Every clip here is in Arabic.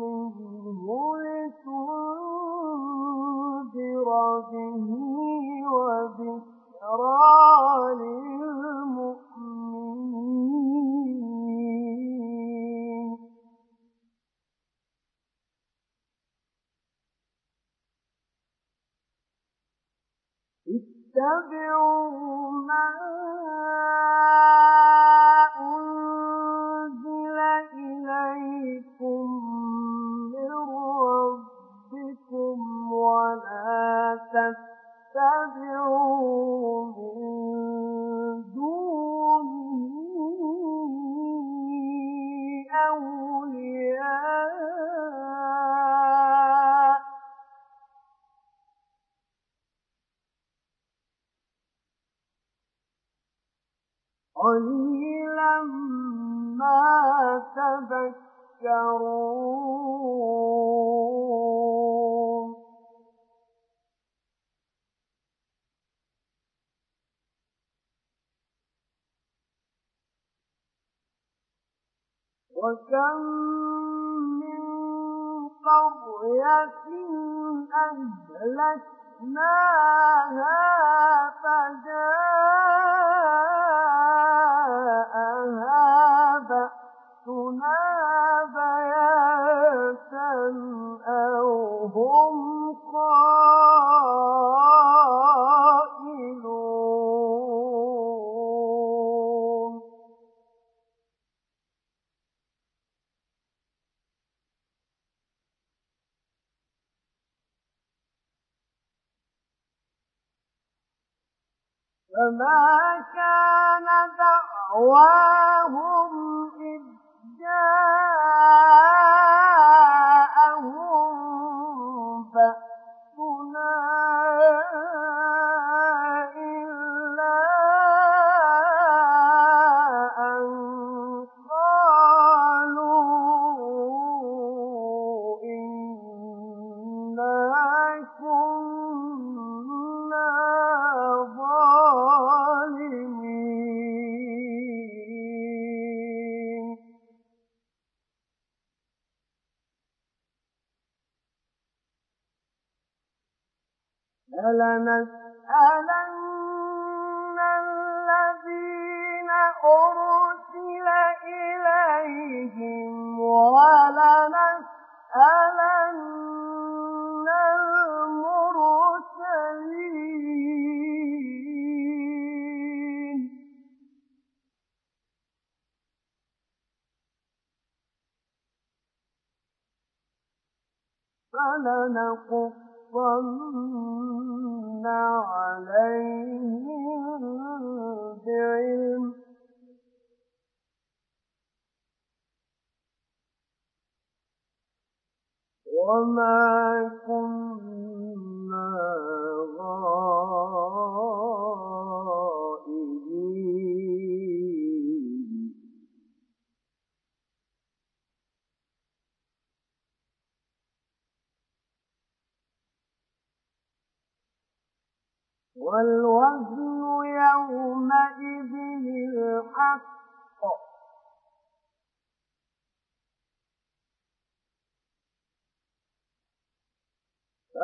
منه لتنذر به وذكرى اتبعوا وكم من قرية أهلكناها فجاءها فما كان دعواهم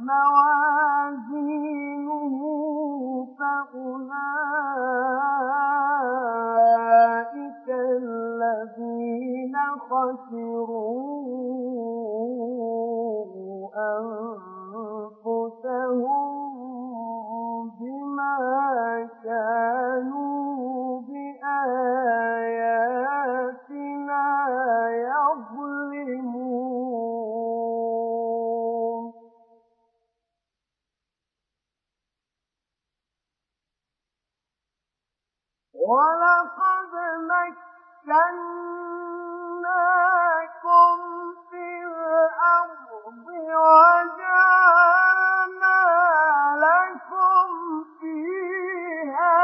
موازينه فأولئك الذين خسروا أنفسهم بما كانوا بآياتنا ولقد مكناكم في الأرض وجعلنا لكم فيها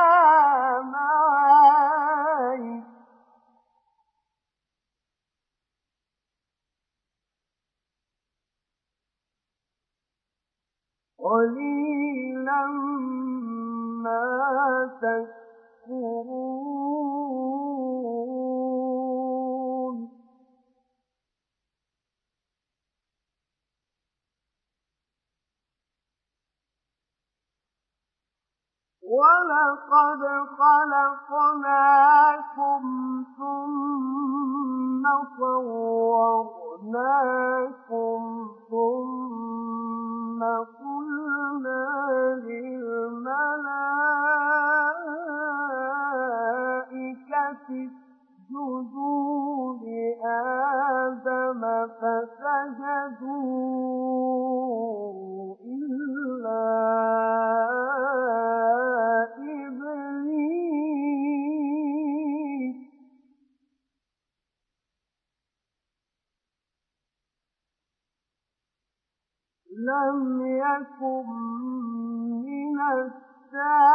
معايش. قليلا ما تشكرون ولقد خلقناكم ثم صورناكم ثم قلنا للملائكة لآدم فسجدوا إلا إبليس. لم يكن من الساجدين.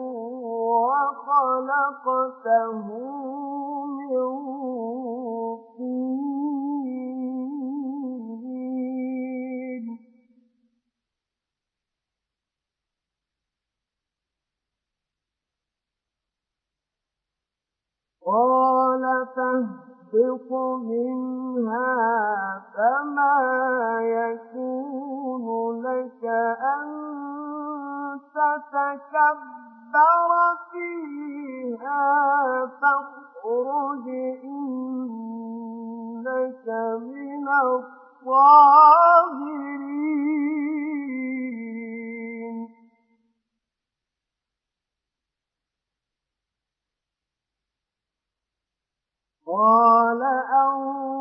وخلقته من طين. قال فاهبط منها فما يكون لك أن تتكبر. فيها فاخرج إنك من الصاغرين قال أنظرني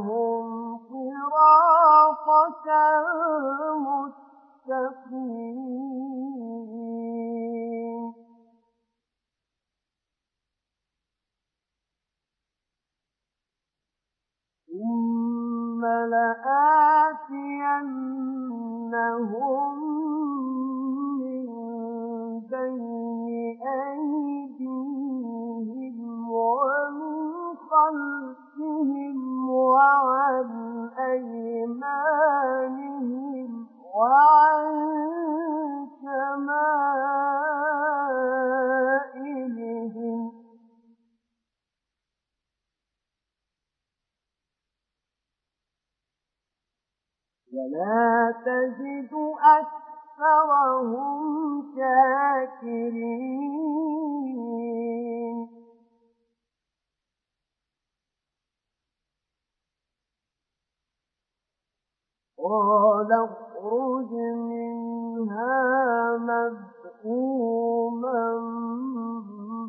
لهم صراطك المستقيم. ثم لآتينهم تجد أكثرهم شاكرين. قال اخرج منها مذءوما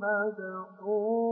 مدحورا.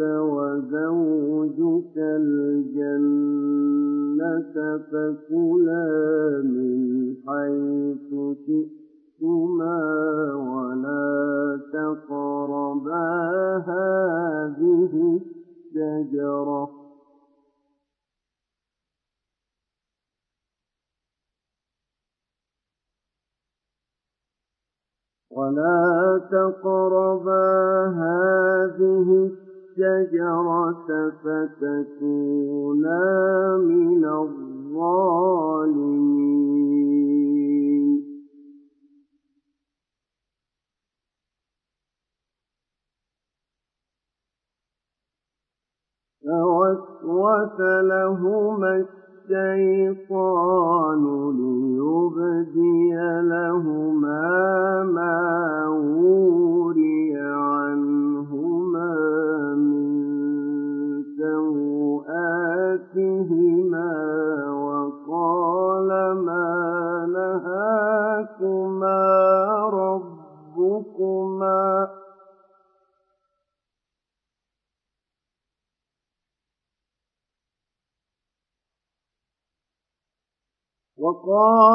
وزوجك الجنة فكلا من حيث شئتما ولا تقربا هذه الشجرة. ولا تقربا هذه الشجرة فتكونا من الظالمين. فوسوس لهما الشيطان ليبدي وقال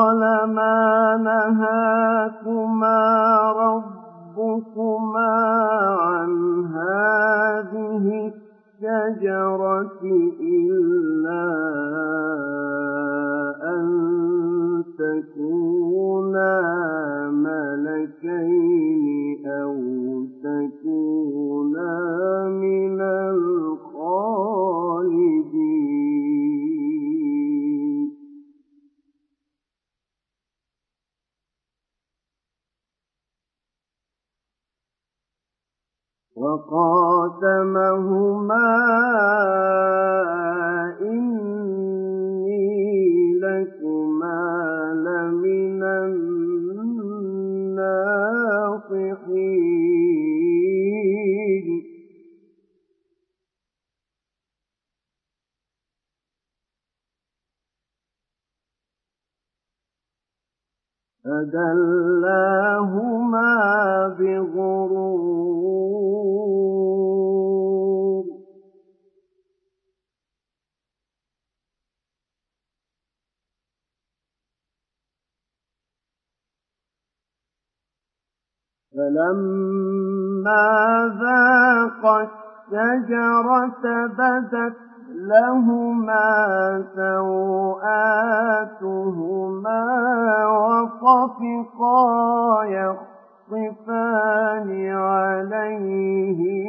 لهما سوآتهما وطفقا يخصفان عليهما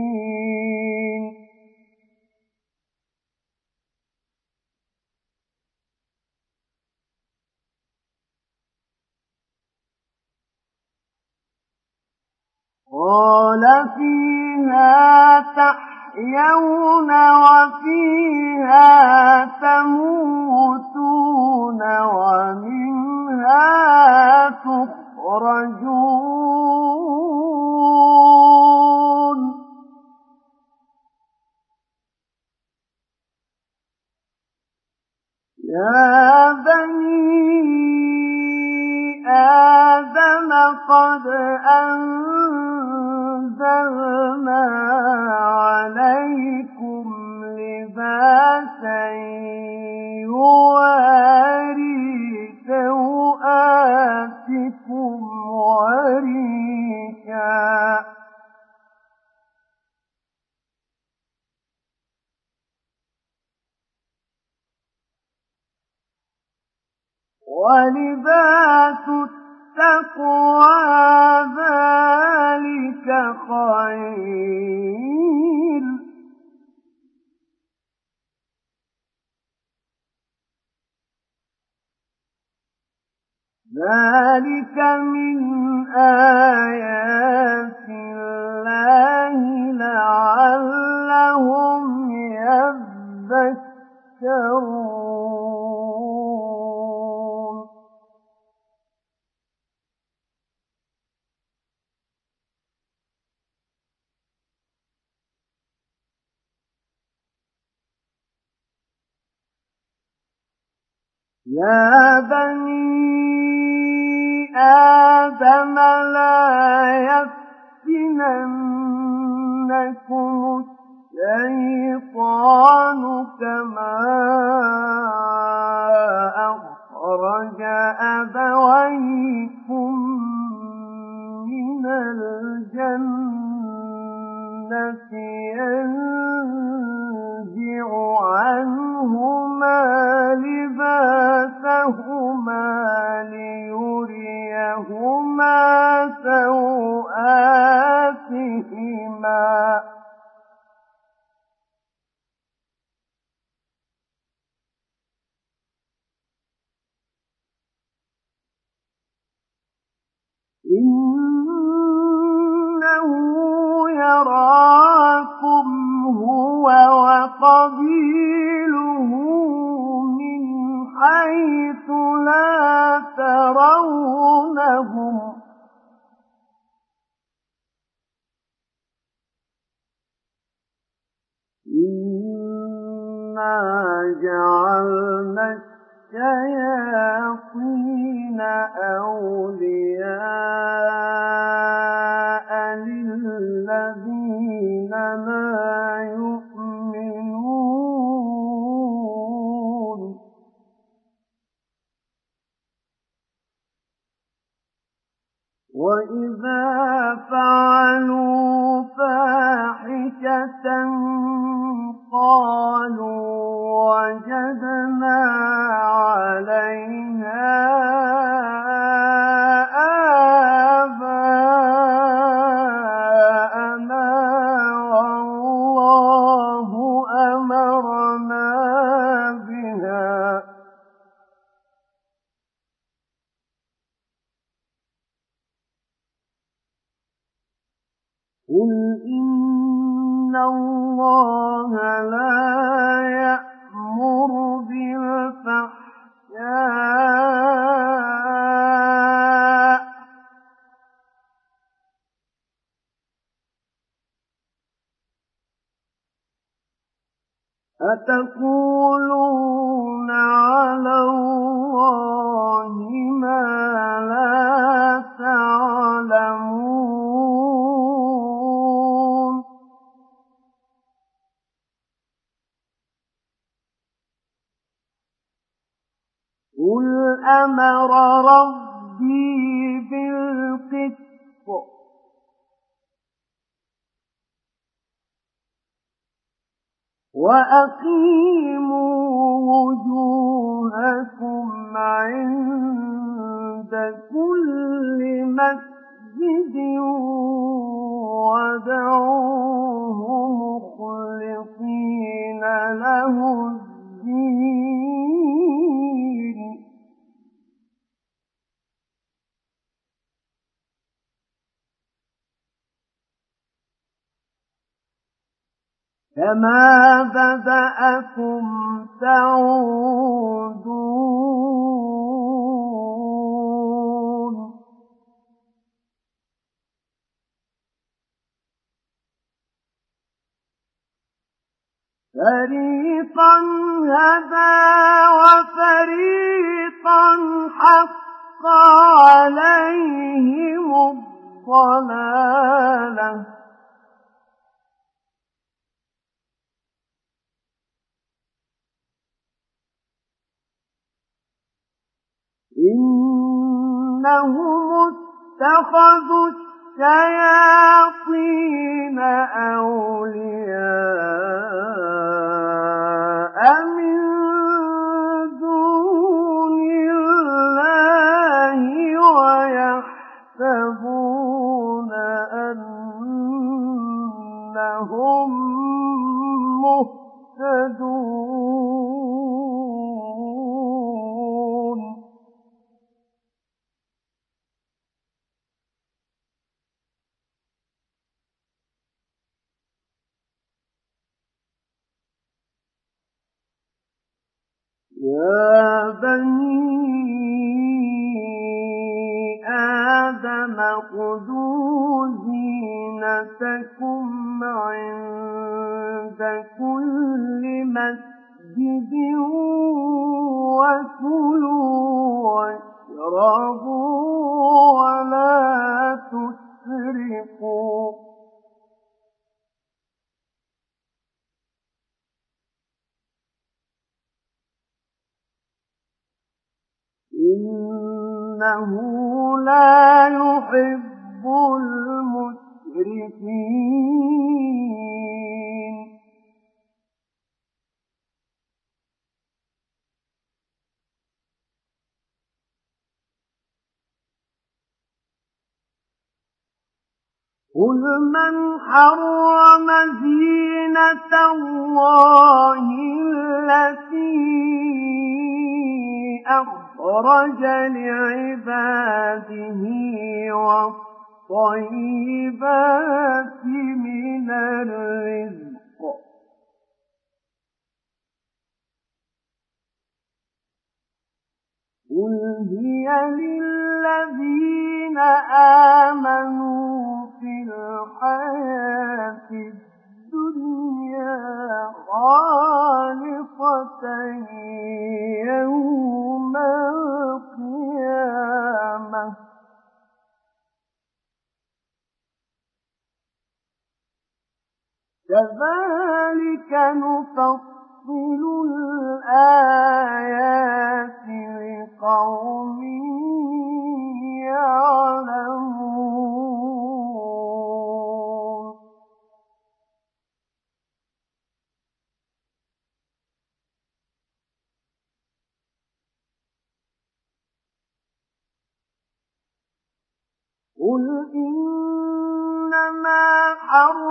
قال فيها تحيون وفيها تموتون ومنها تخرجون. يا بني آدم قد أنزلنا عليكم لباسا يواري سوآتكم وريشا ولباس التقوى ذلك خير. ذلك من آيات الله لعلهم يذكرون. يا بني آدم لا يفتننكم الشيطان كما أخرج أبويكم من الجنة ينزع عنهما لباسهما ليريهما سوآتهما. إنه يراكم هو وقبيله حيث لا ترونهم. إنا جعلنا الشياطين أولياء للذين لا يؤمنون. وإذا فعلوا فاحشة قالوا وجدنا عليها أتقولون على الله ما لا تعلمون. قل أمر ربي وأقيموا وجوهكم عند كل مسجد ودعوه مخلصين له الدين كما بدأكم تعودون فريقا هدى وفريقا حق عليهم الضلاله إنهم اتخذوا الشياطين أولياء من يا بني آدم خذوا زينتكم عند كل مسجد وكلوا واشربوا ولا تسرفوا إنه لا يحب المسرفين قل من حرم زينة الله التي أخرج لعباده والطيبات من الرزق. قل هي للذين آمنوا نفصل الآيات لقوم يعلمون. قل إنما حرم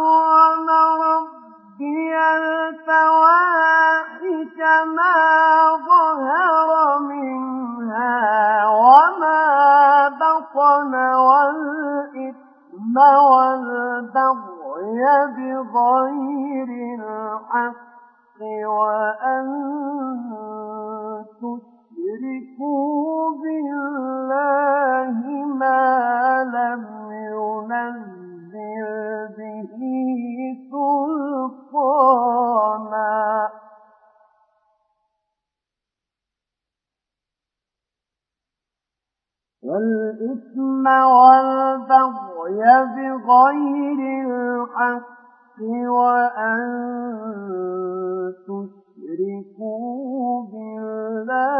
والإثم والبغي بغير الحق وأن بغير الحق وأن تشركوا بالله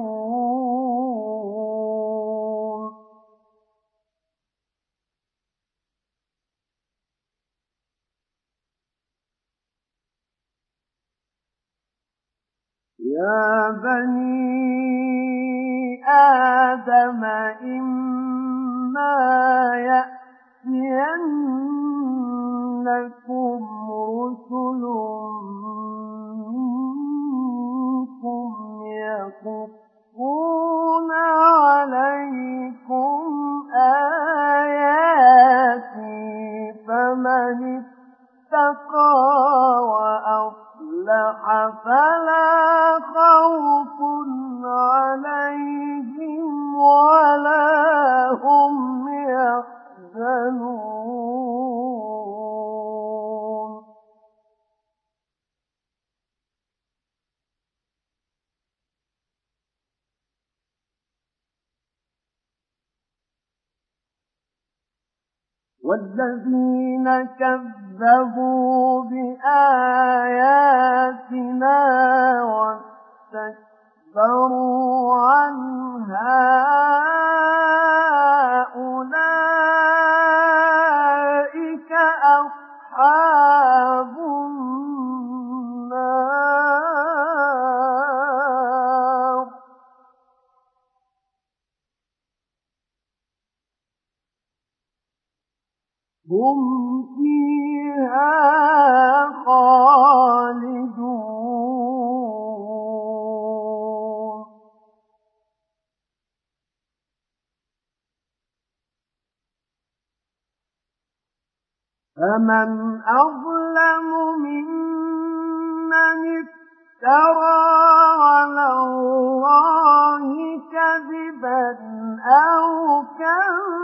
يا بني آدم إما يأتينكم رسل منكم يقصون عليكم آياتي فمن اتقى وأصلح فلا خوف عليهم ولا هم يحزنون. والذين كذبوا بآياتنا واستكبروا عنها أولئك فمن أظلم ممن افترى على الله كذبا أو كذب.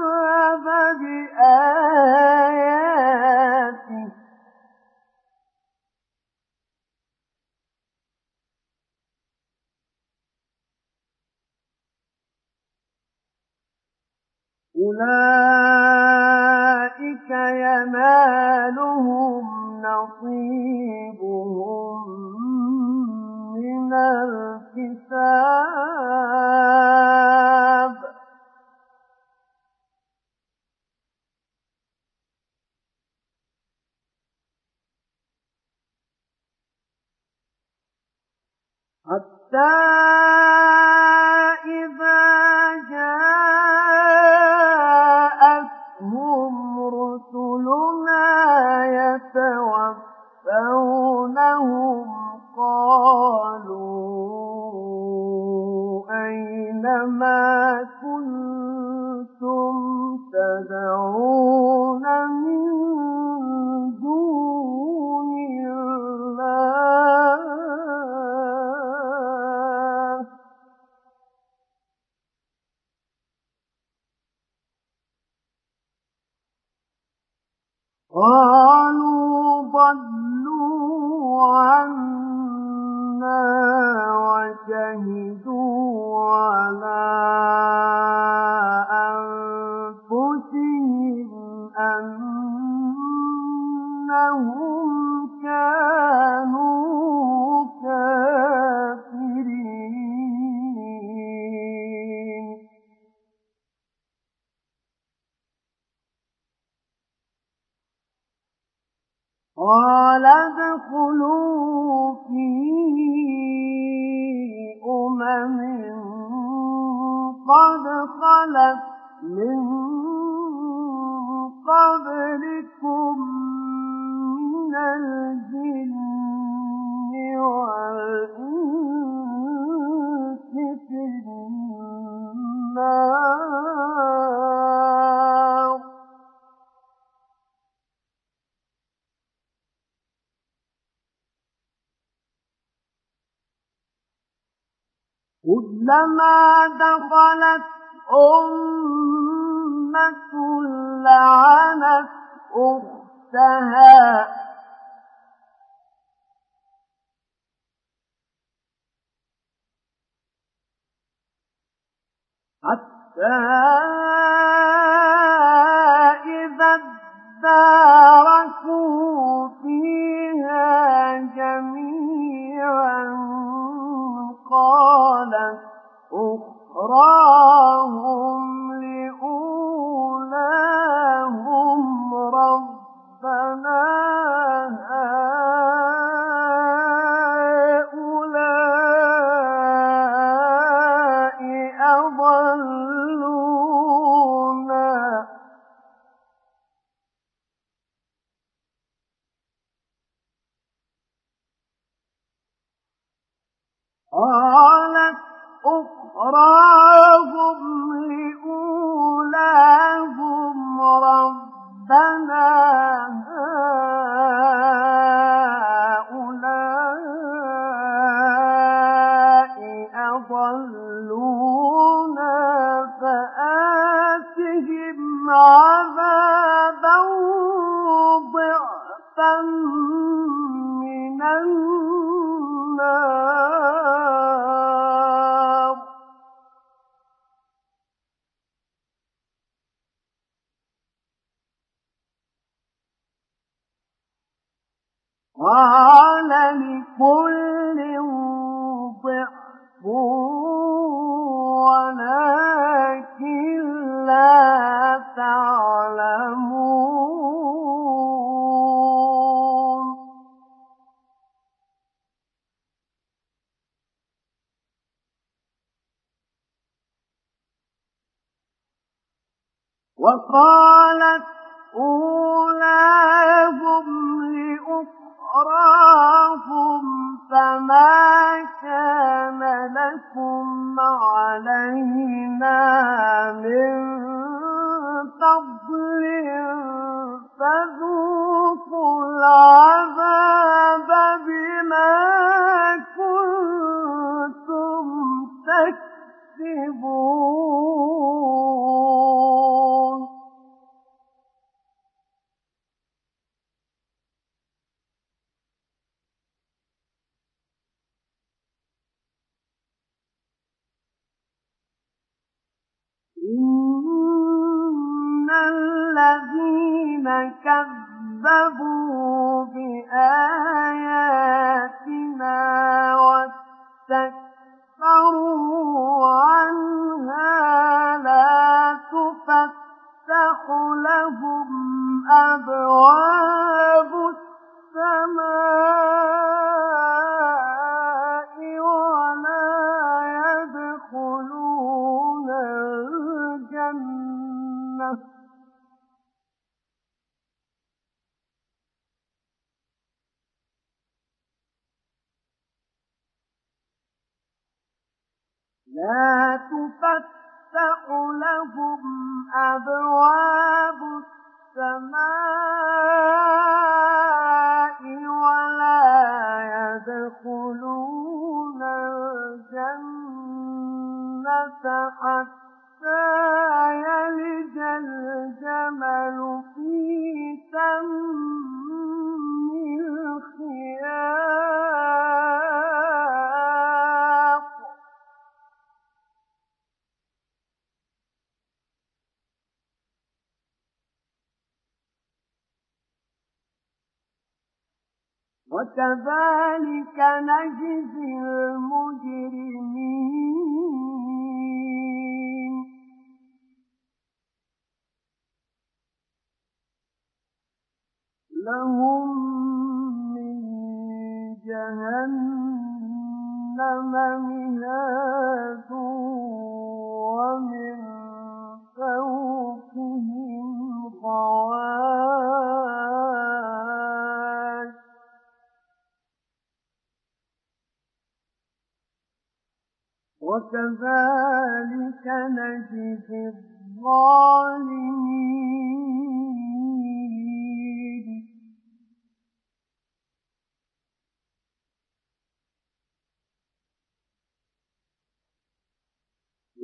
وكذلك نجزي الظالمين.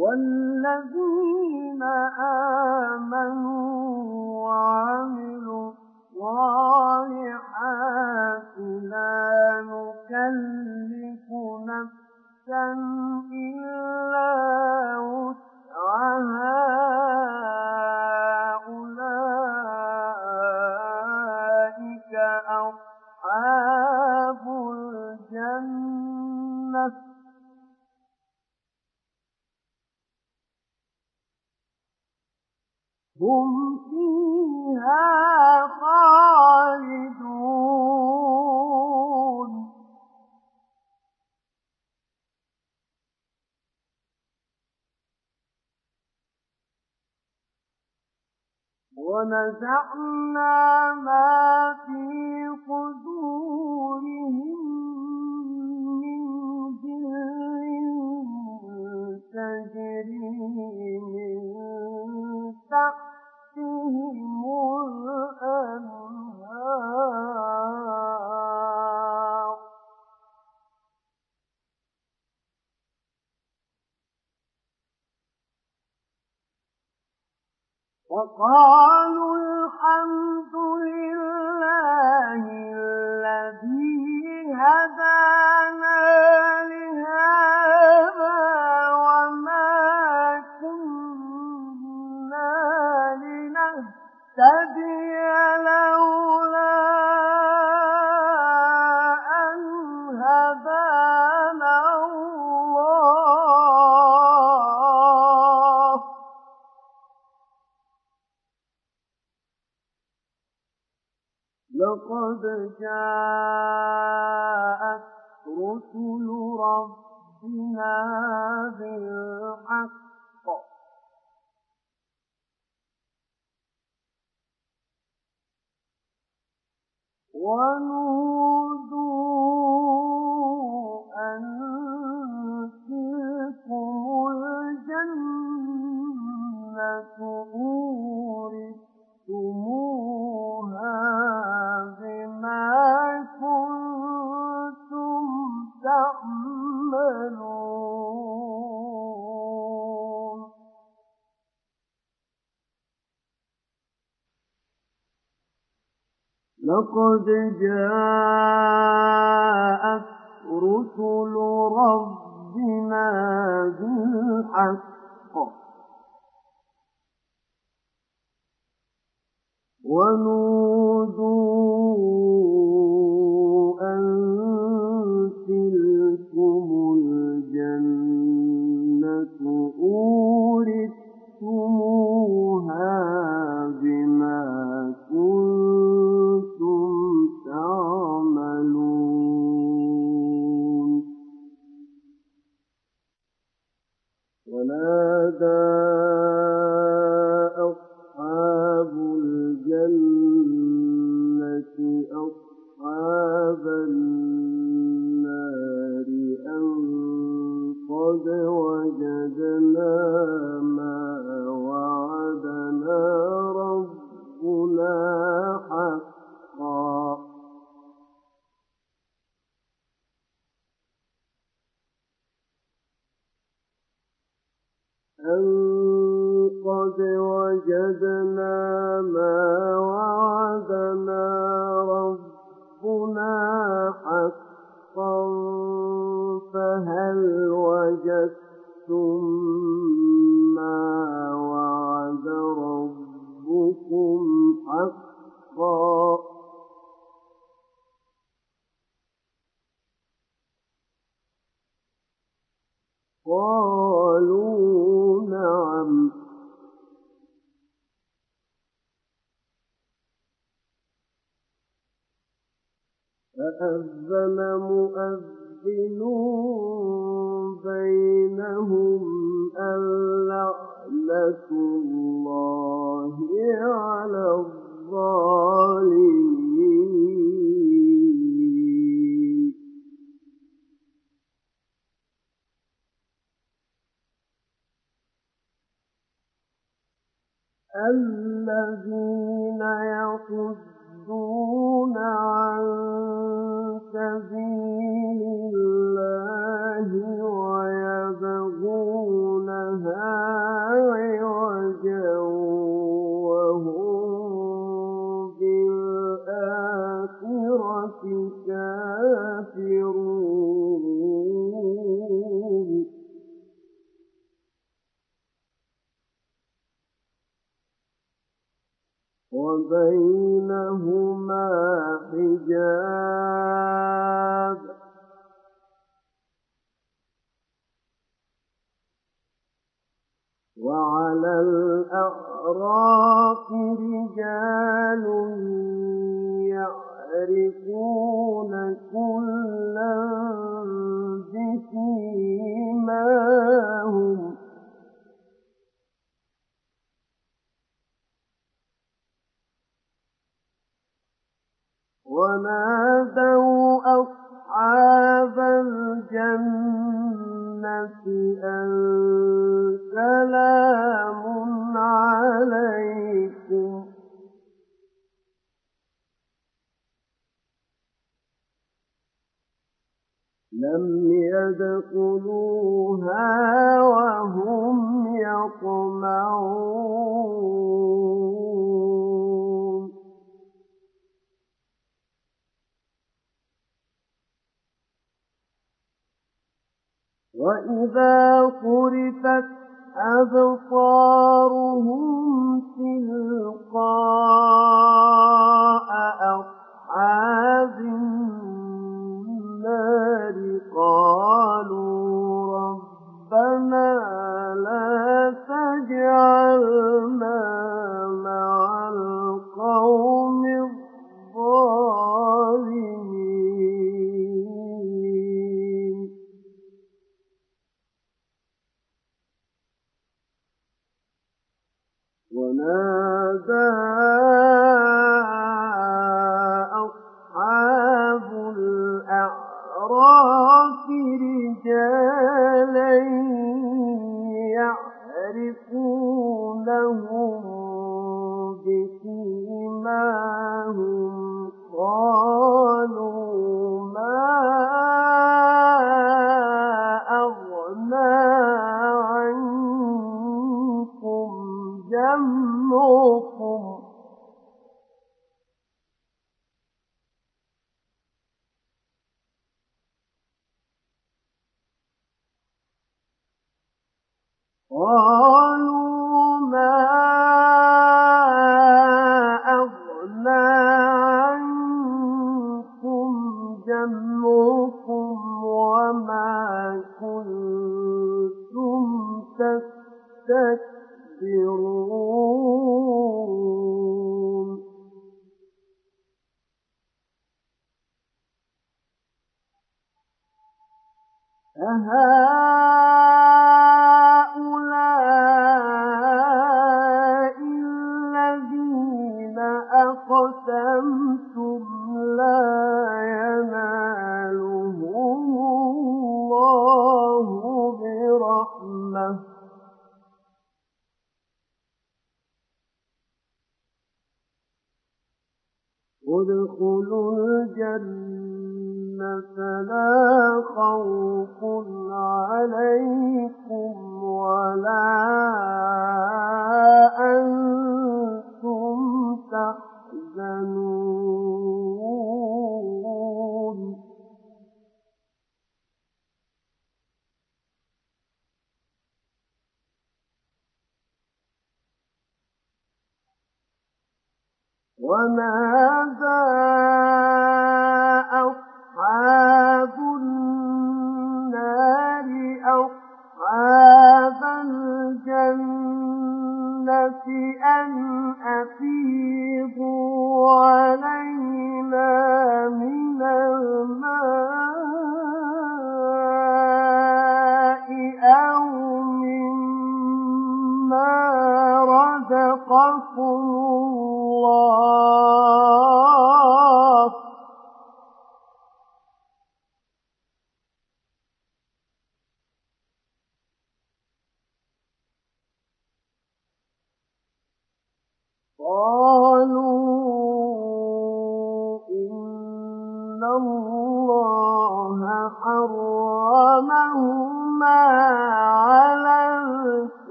والذين آمنوا لقد جاءت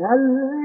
هل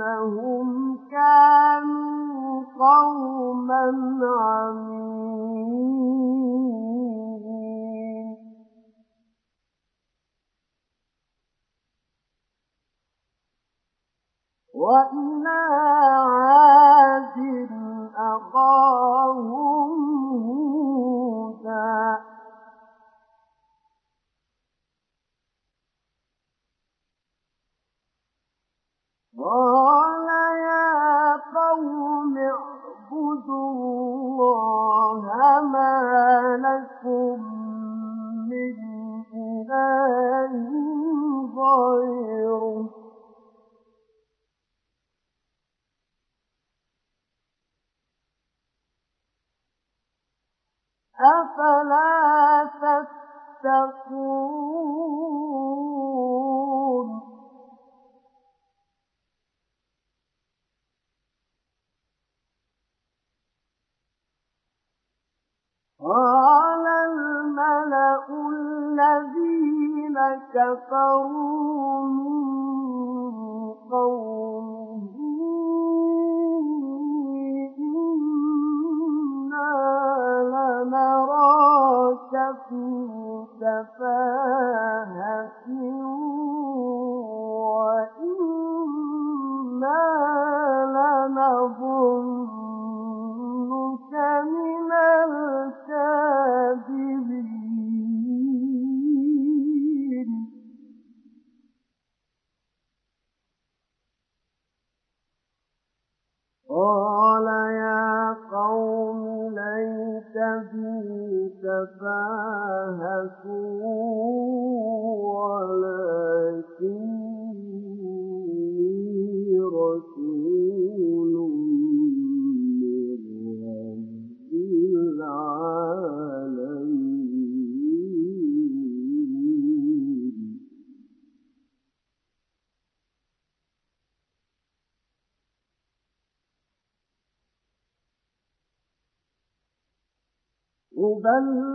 إنهم كانوا قوما عمين. وإلى عاد أن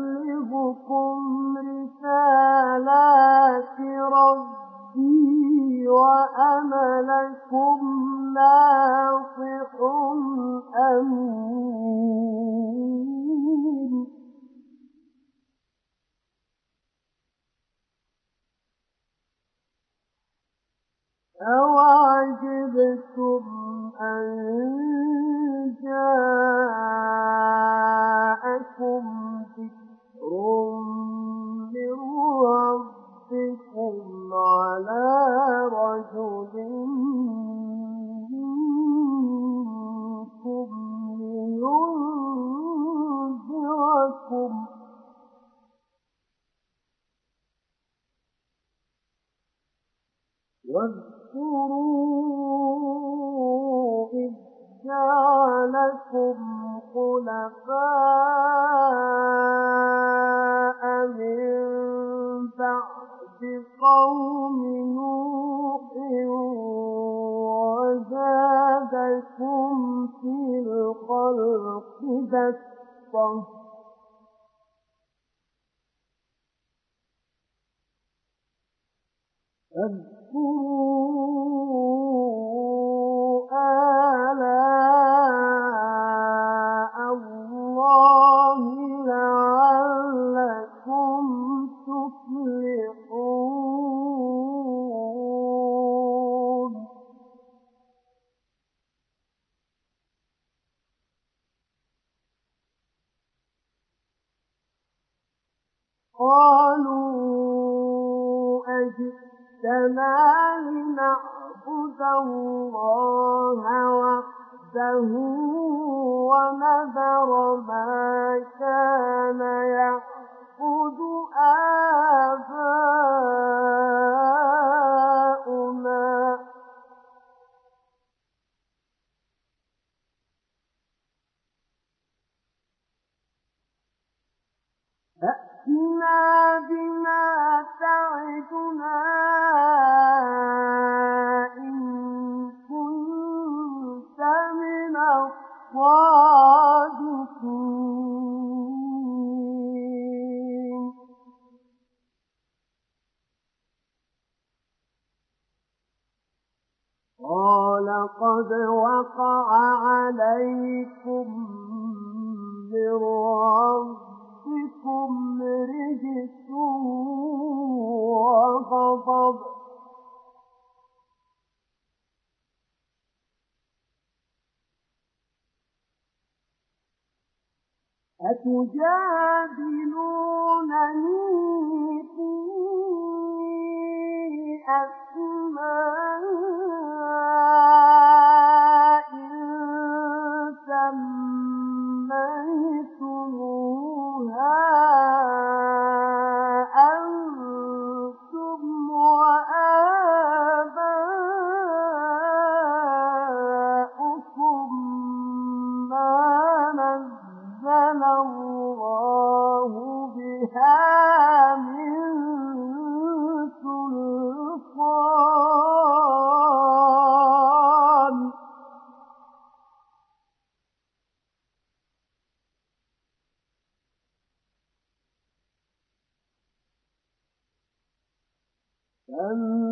فانتظروا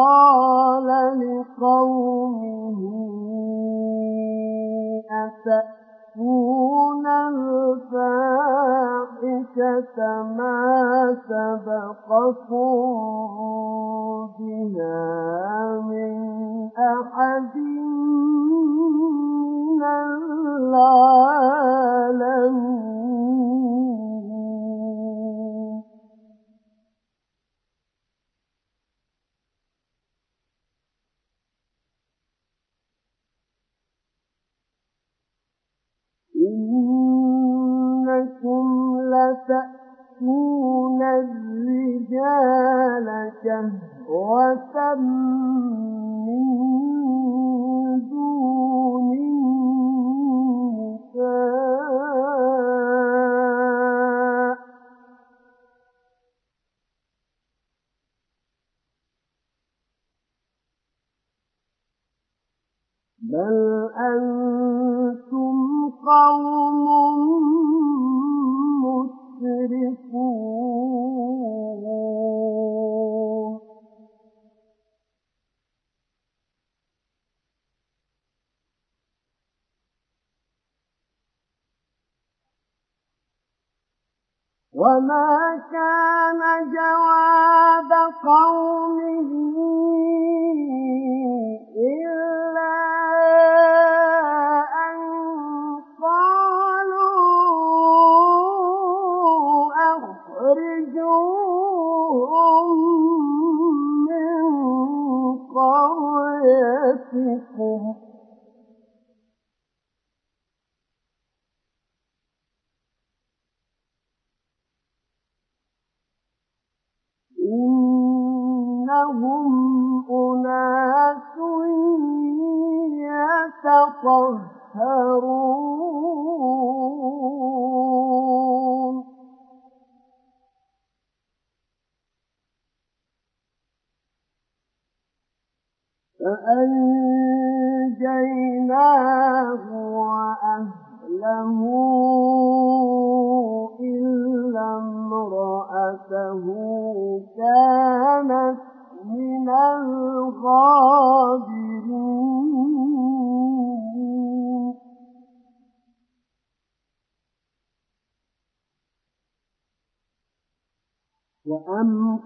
قال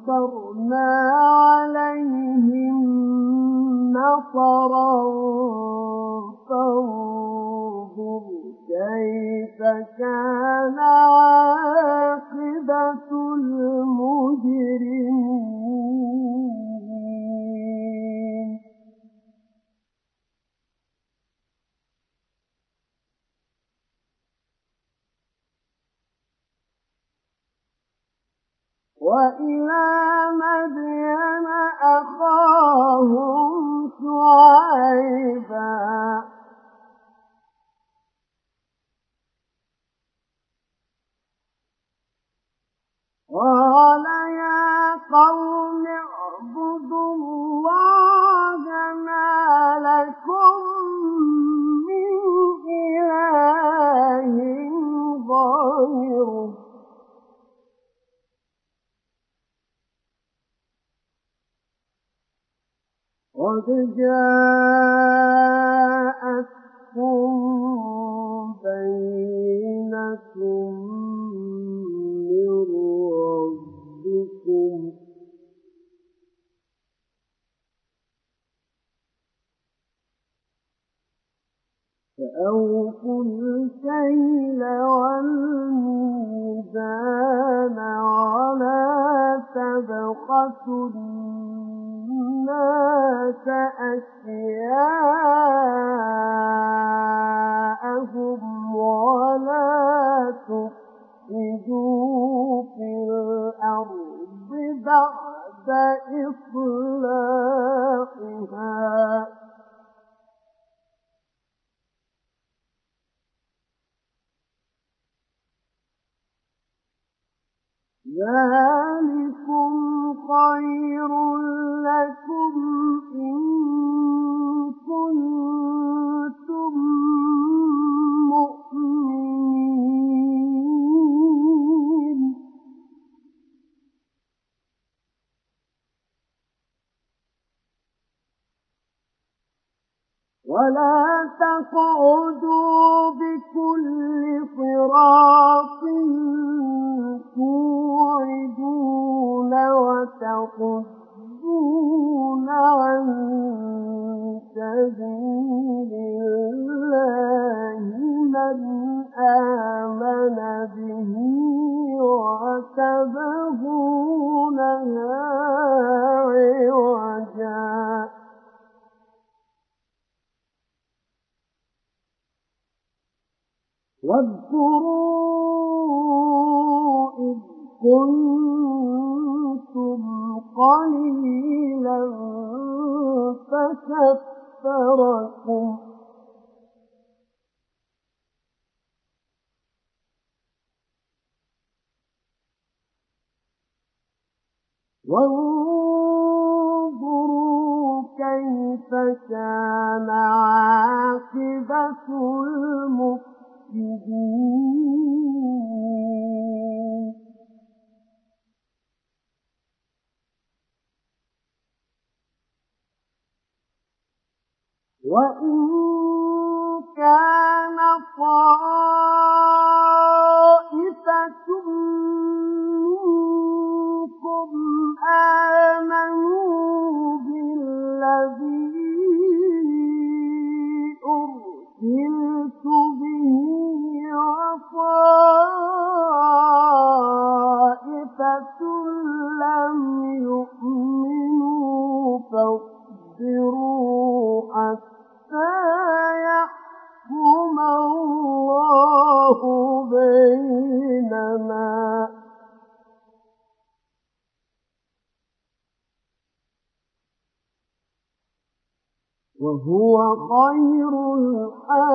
وأمطرنا وإلى مدين أخاهم شعيبا. قال يا قوم اعبدوا قد جاءتكم بينة من ربكم. فأوفوا الكيل والميزان ولا تبخسوا الناس أشياءهم ولا تفسدوا في الأرض بعد إصلاحها ذلكم خير لكم إن كنتم مؤمنين. ولا تقعدوا بكل صراط توعدون وتصدون عن سبيل الله من آمن به وتبغونها عوجا. واذكروا كنتم قليلا فكفركم. وانظروا كيف كان عاقبة المفسدين. وإن كان طائفة خير الحاكمين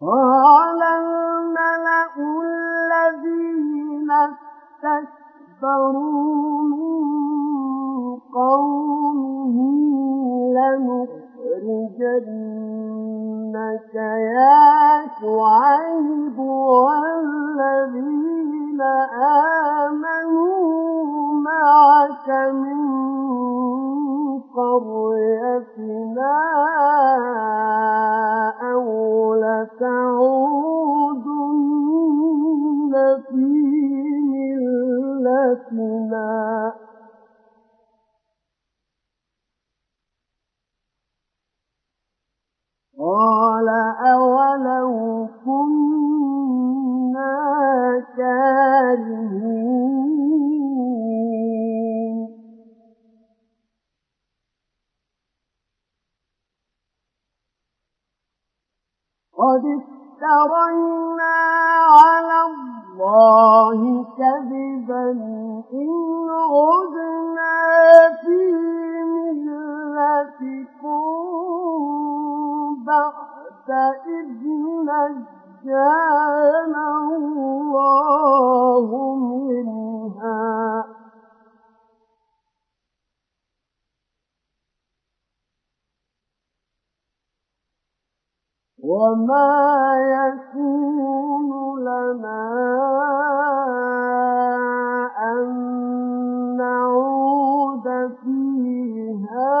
قال الملأ الذين استكبروا من قومه لنخرجنك يا شعيب والذين آمنوا معك من قريتنا أو لتعودن في ملتنا قال أولو كنا كارهين قد افترينا على الله كذبا إن عدنا في ملتكم. بعد إذ نجانا الله منها. وما يكون لنا أن نعود فيها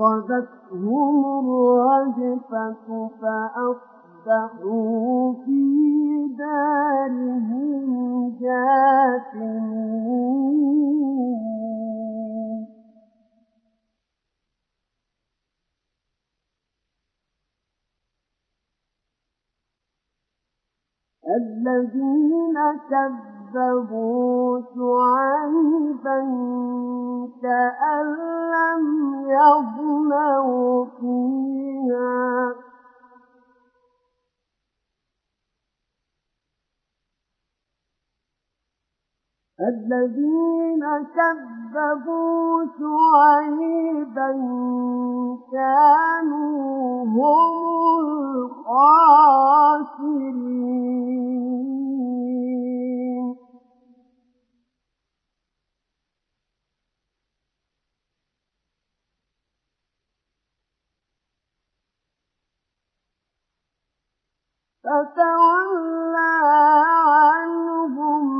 فأخذتهم الرجفة فأصبحوا في دارهم جاثمين الذين كذبوا الذين كذبوا شعيبا كانوا هم الخاسرين. فتولى عنهم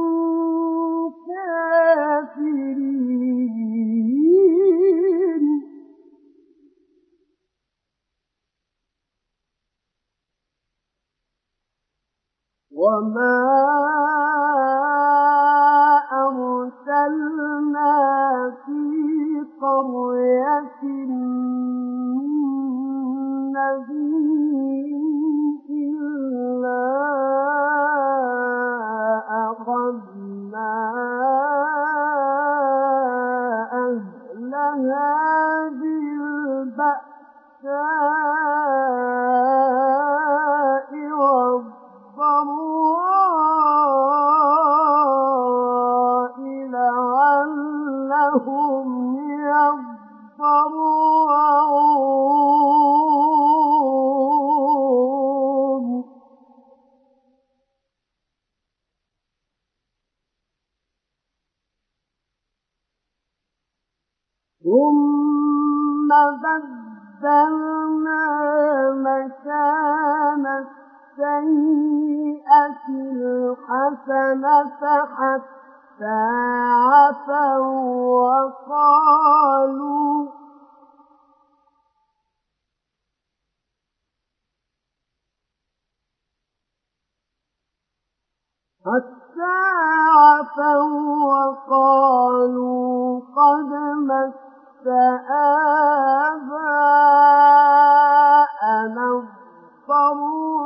وما أرسلنا في قرية نبي الحسنة حتى عفوا وقالوا حتى عفوا وقالوا قد مس آباءنا الضراء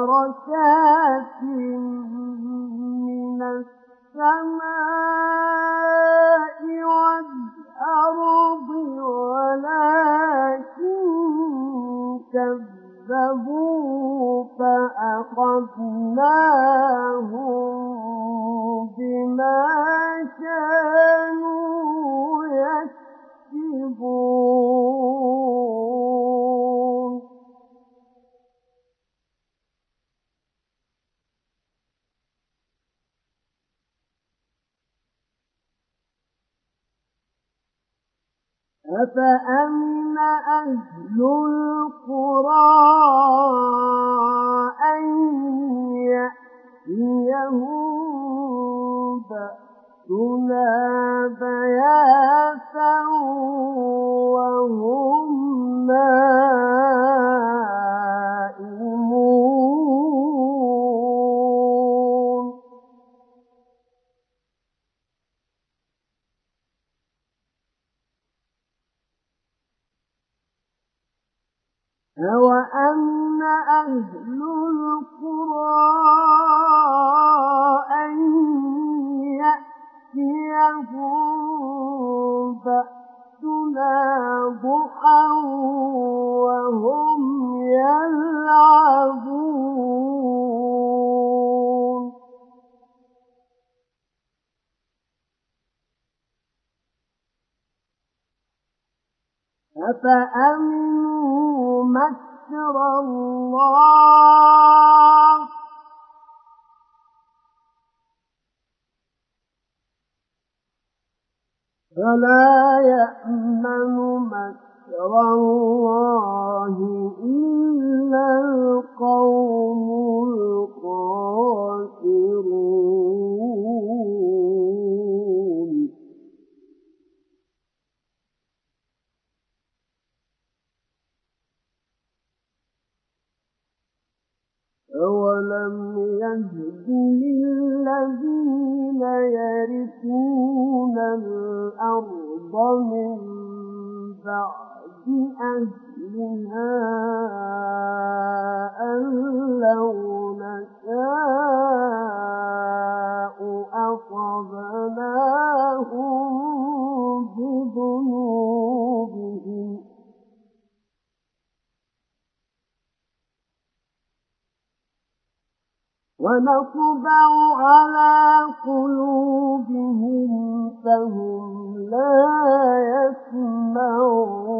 بركات من السماء والأرض ولكن كذبوا فأخذناهم بما أفأمن أهل القرى أن يأتيهم بأسنا بياتا وهم نائمون أوأمن أهل القرى أن يأتيهم بأسنا ضحى وهم يلعبون أفأمنوا مكر الله. فلا يأمن مكر الله إلا القوم الخاسرون. أولم يهد للذين يرثون الأرض من بعد أهلها أن لو نشاء أصبناهم بذنوبهم ونطبع على قلوبهم فهم لا يسمعون.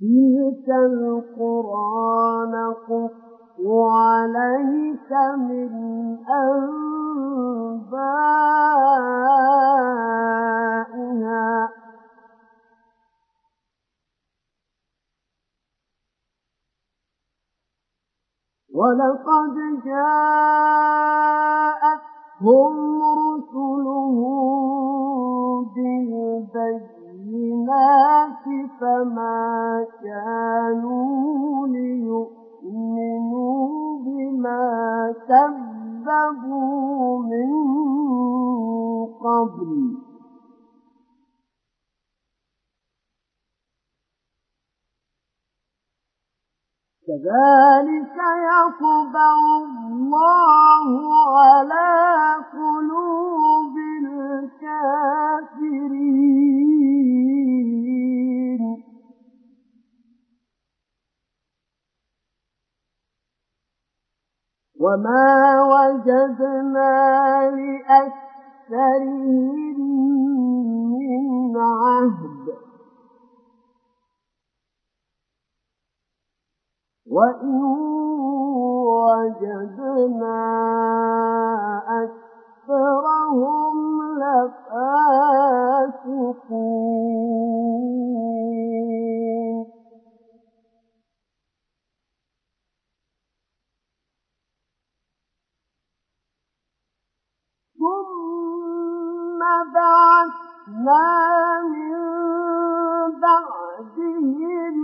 تلك القرى نقص عليك من أنبائها. ولقد جاءتهم رسلهم بالبينات فما كانوا ليؤمنوا بما كذبوا من قبل. كذلك يطبع الله على قلوب الكافرين. وما وجدنا لأكثرهم من عهد وإن وجدنا أكثرهم ثم بعثنا من بعدهم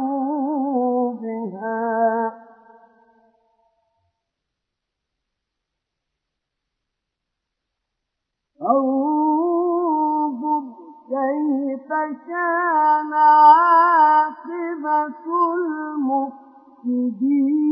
المفسدين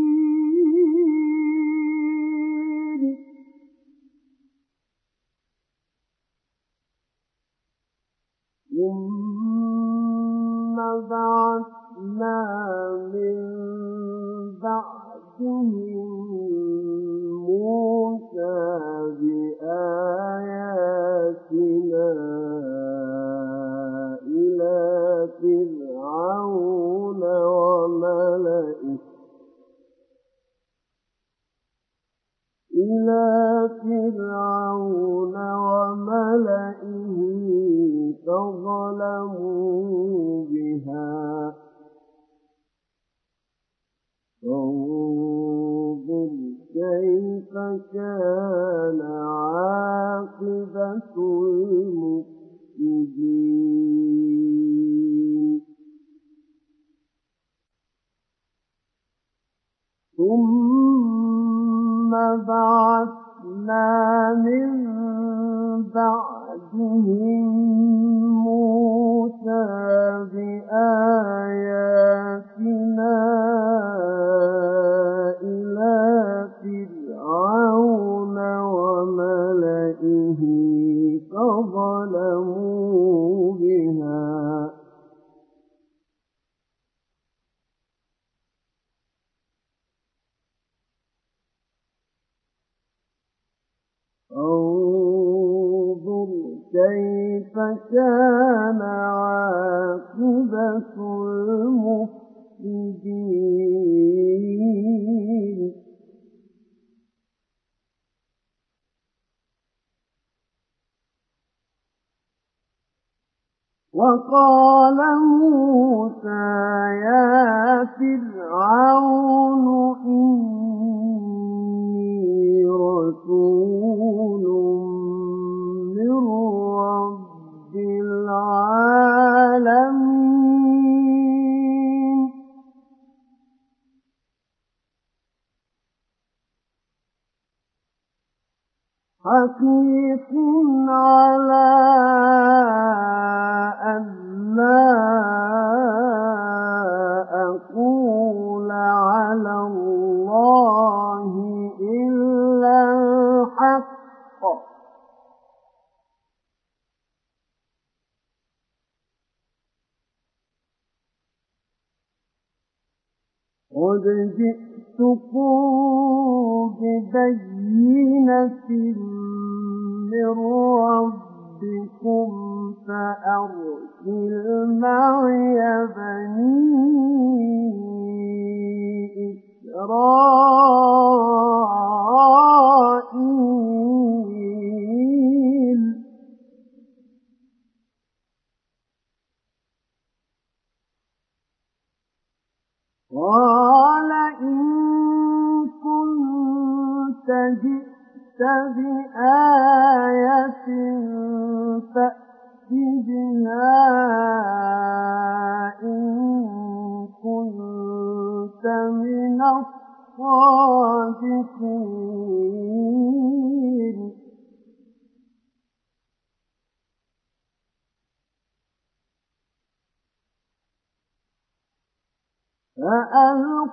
ಪರಿಣಾಮವು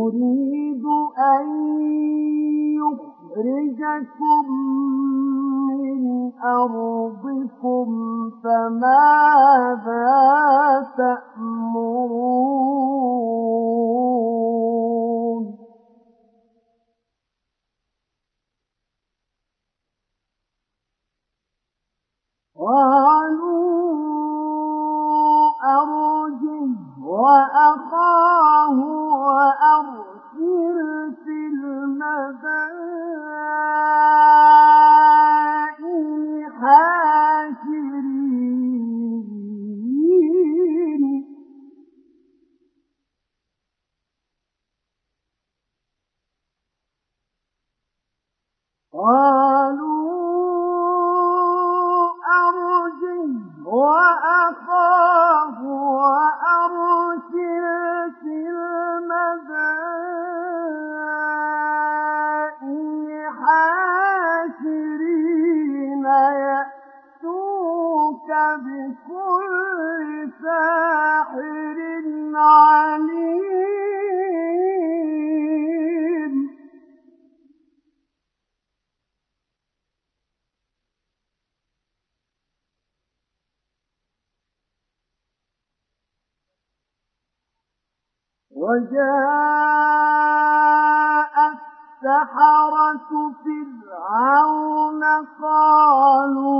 يريد أن يخرجكم من أرضكم فماذا تأمرون؟ قالوا أرجه وأخاه وأرسل في المدائن حاشرين. قالوا وجاء السحرة فرعون قالوا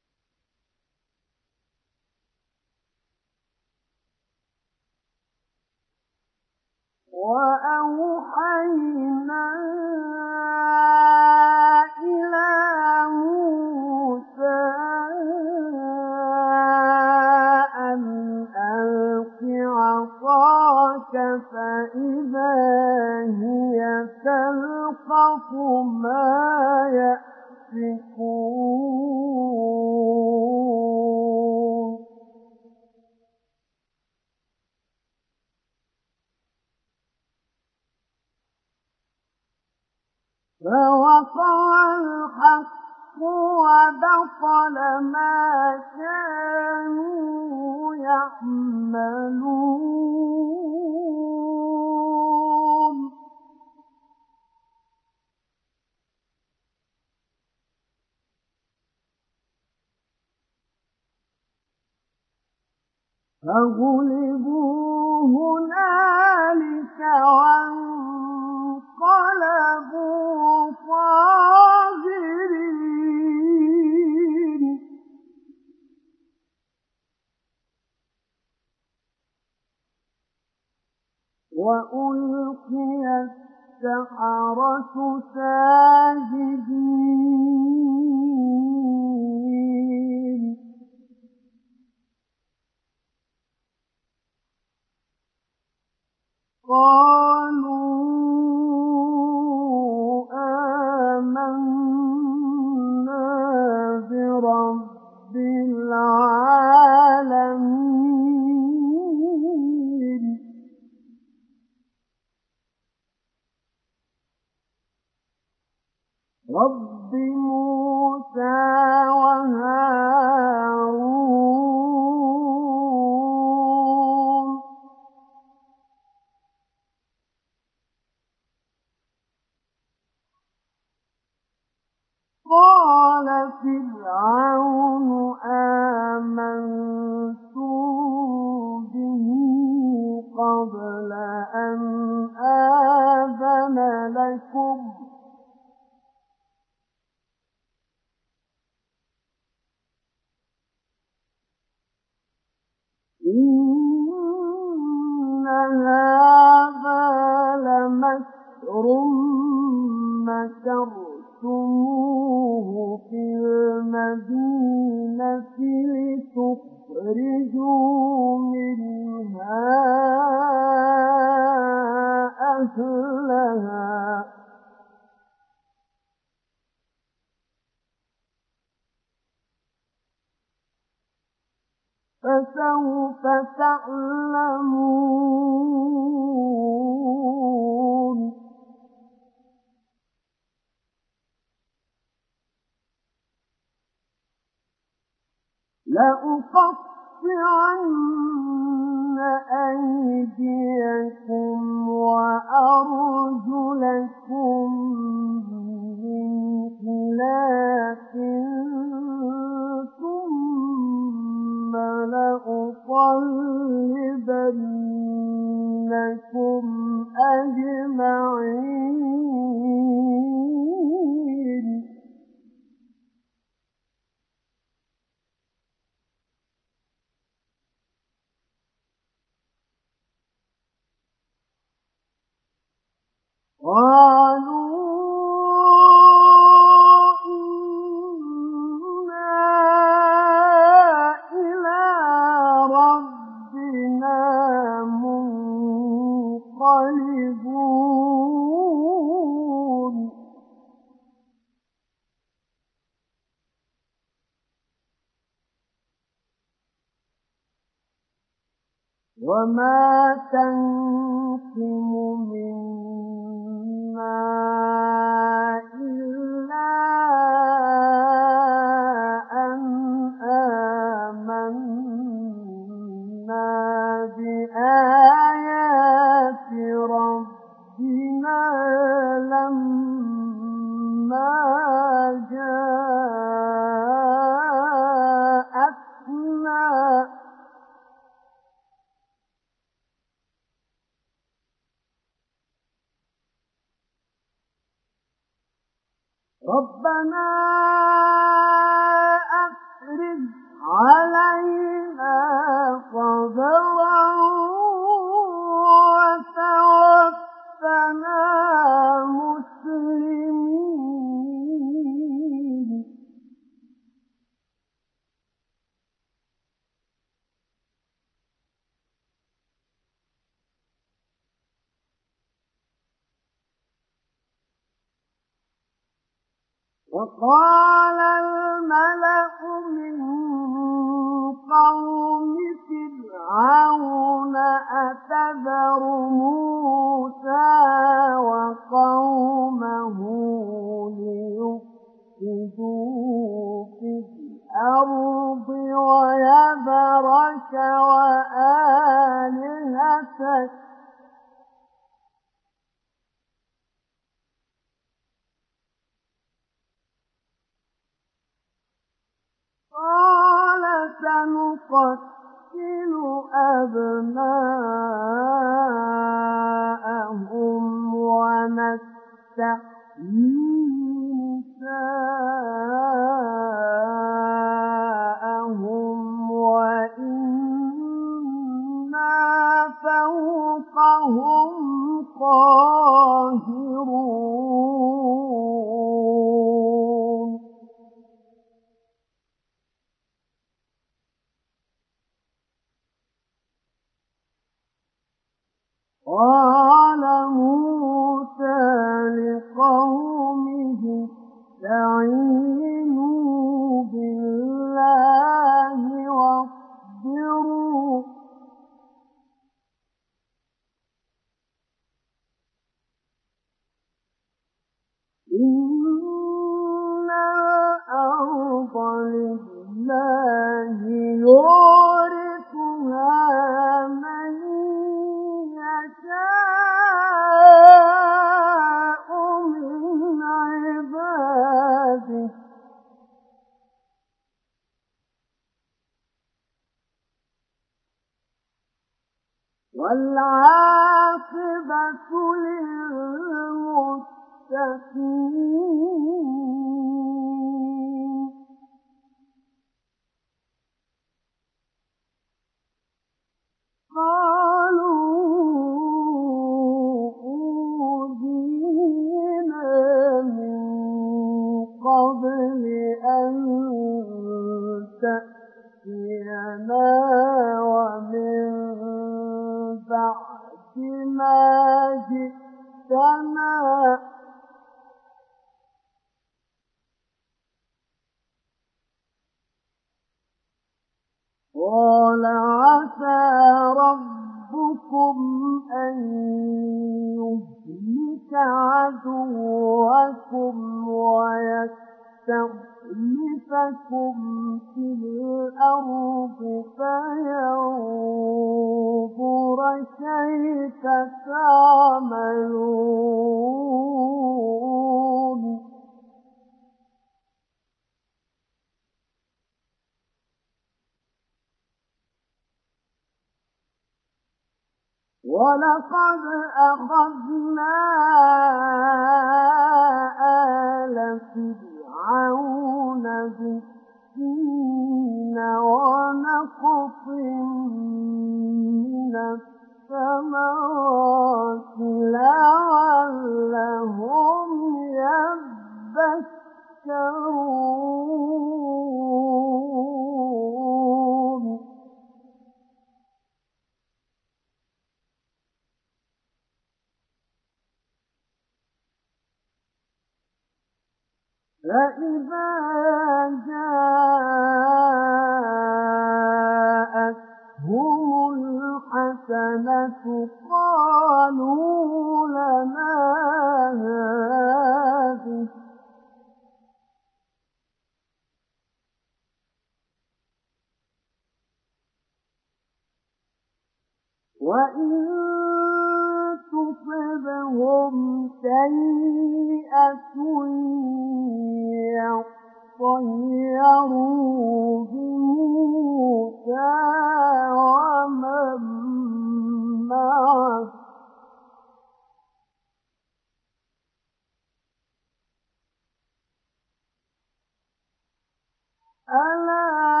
ألا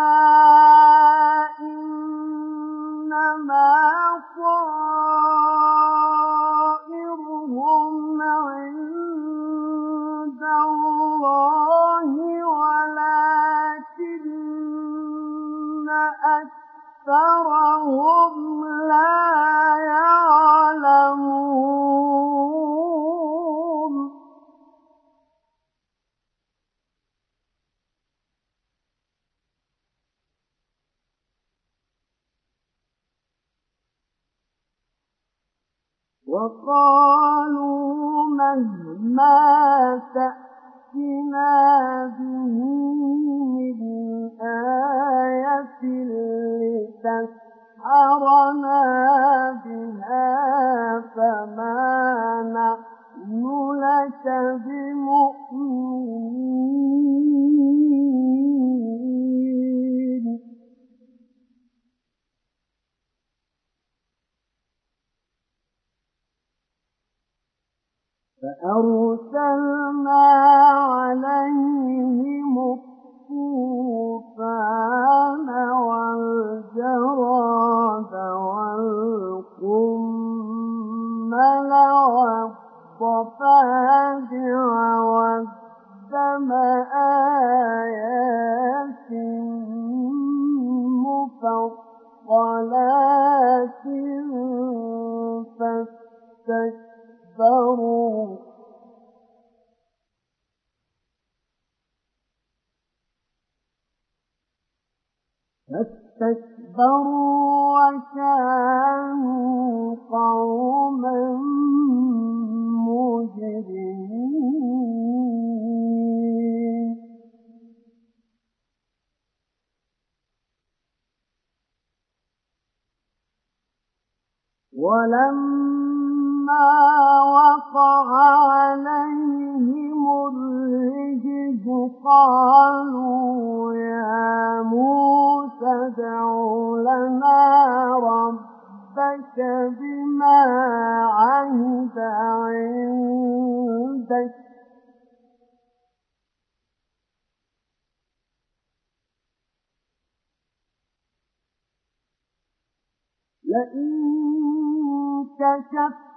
كشفت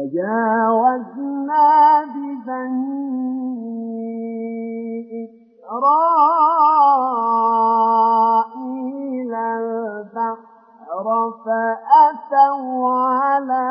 وجاوزنا ببني إسرائيل البحر فأتوا على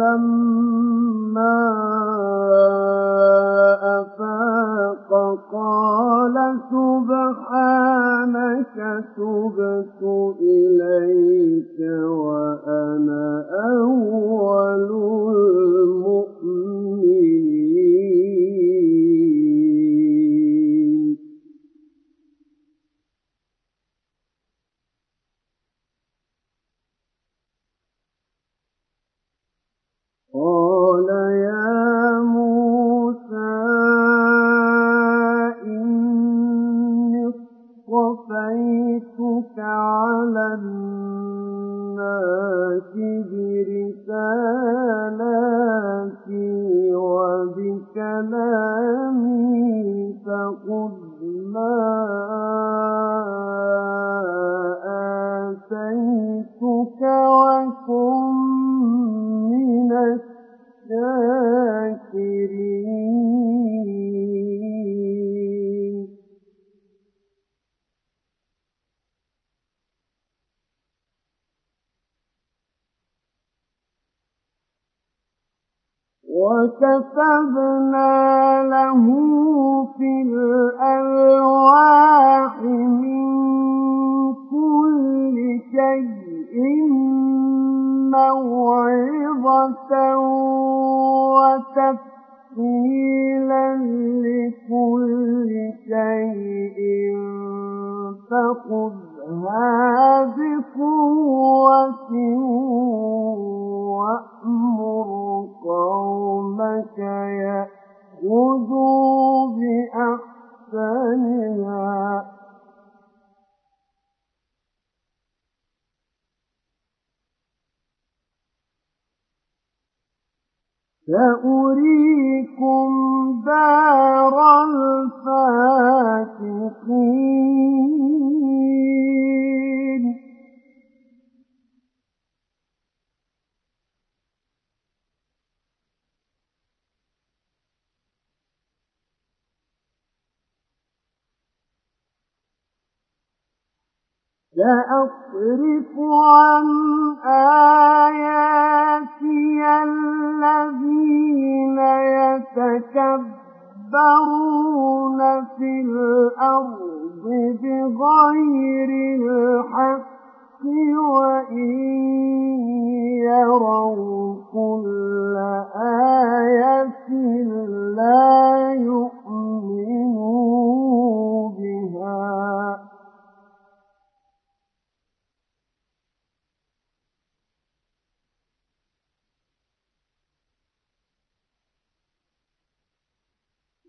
فلما وكتبنا سأريكم دار الفاسقين سأصرف عن آياتي الذين يتكبرون في الأرض بغير الحق وإن يروا كل آية لا يؤمنوا بها.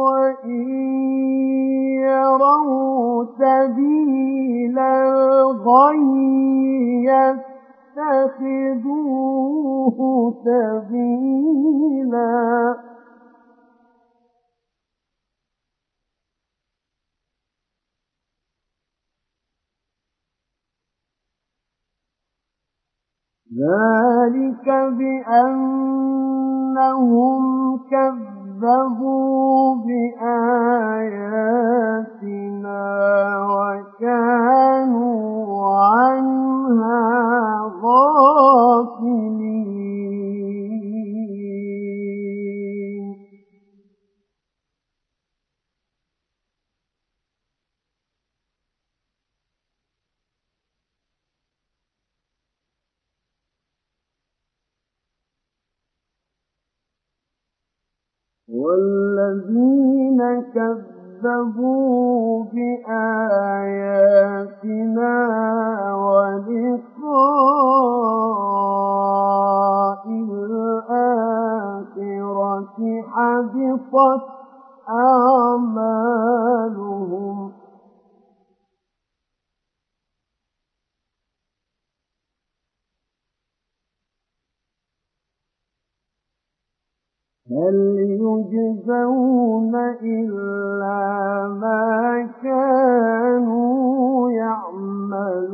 وَإِن يَرَوْا سَبِيلَ الْغَيِّ يَتَّخِذُوهُ سَبِيلًا. ذَٰلِكَ بِأَنَّهُمْ كَذَّبُوا بِآيَاتِنَا وَكَانُوا عَنْهَا غَافِلِينَ. وَالَّذِينَ كَذَّبُوا بِآيَاتِنَا وَلِقَاءِ الْآخِرَةِ حَبِطَتْ أَعْمَالُهُمْ هَلْ يُجْزَوْنَ إِلَّا مَا كَانُوا يَعْمَلُونَ؟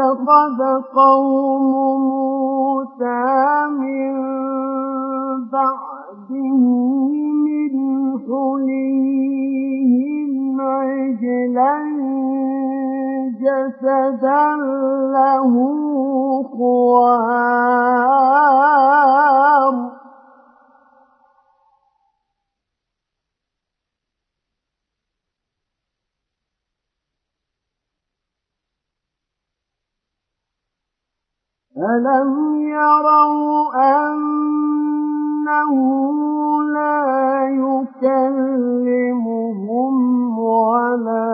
وَاتَّخَذَ قَوْمُ مُوسَىٰ مِن بَعْدِهِ مِنْ حُلِيِّهِمْ عِجْلًا جَسَدًا لَّهُ خُوَارٌ. أَلَمْ يَرَوْا أَنَّهُ لَا يُكَلِّمُهُمْ وَلَا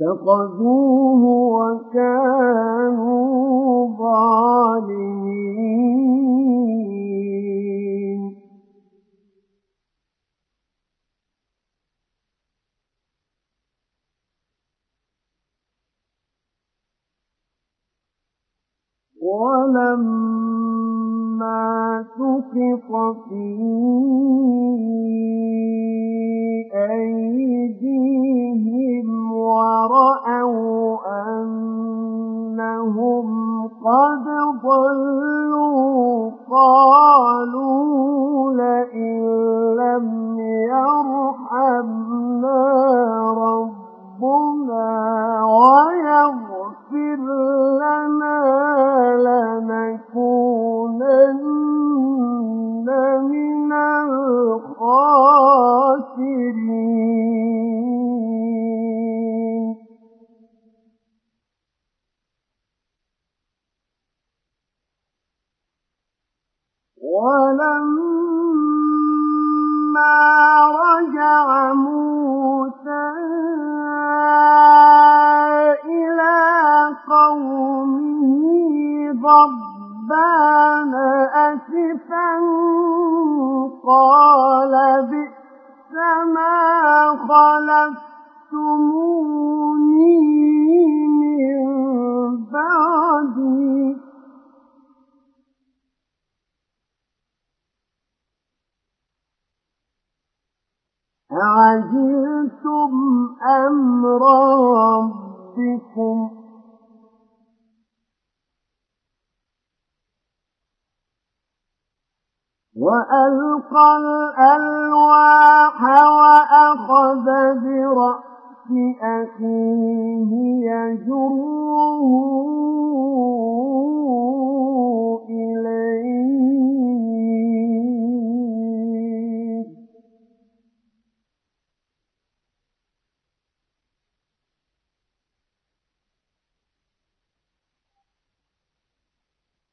اتخذوه وكانوا ظالمين. ولما سقط في أيديهم ورأوا أنهم قد ضلوا قالوا لئن لم يرحمنا ربنا ويغفر لنا لنكونن من الخاسرين. ولما رجع موسى قومه ضبان أسفا قال بئس ما خلفتموني من بعدي. أعجلتم أمر ربكم وألقى الألواح وأخذ برأس أخيه يجره إليه.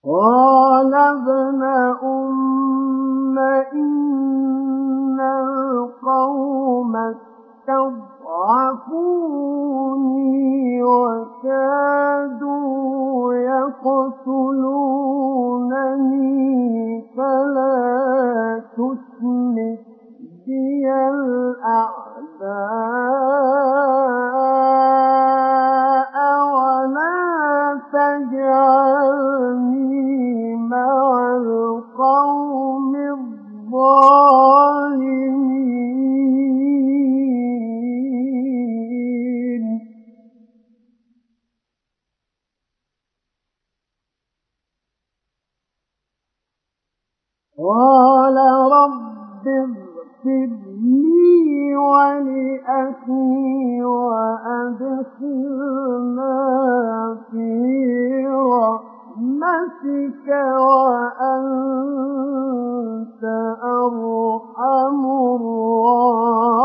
قال ابن أم إن القوم استضعفوني وكادوا يقتلونني فلا تشمت بي الأعداء اغفر لي ولأخي وأدخلنا في رحمتك وأنت أرحم الراحمين.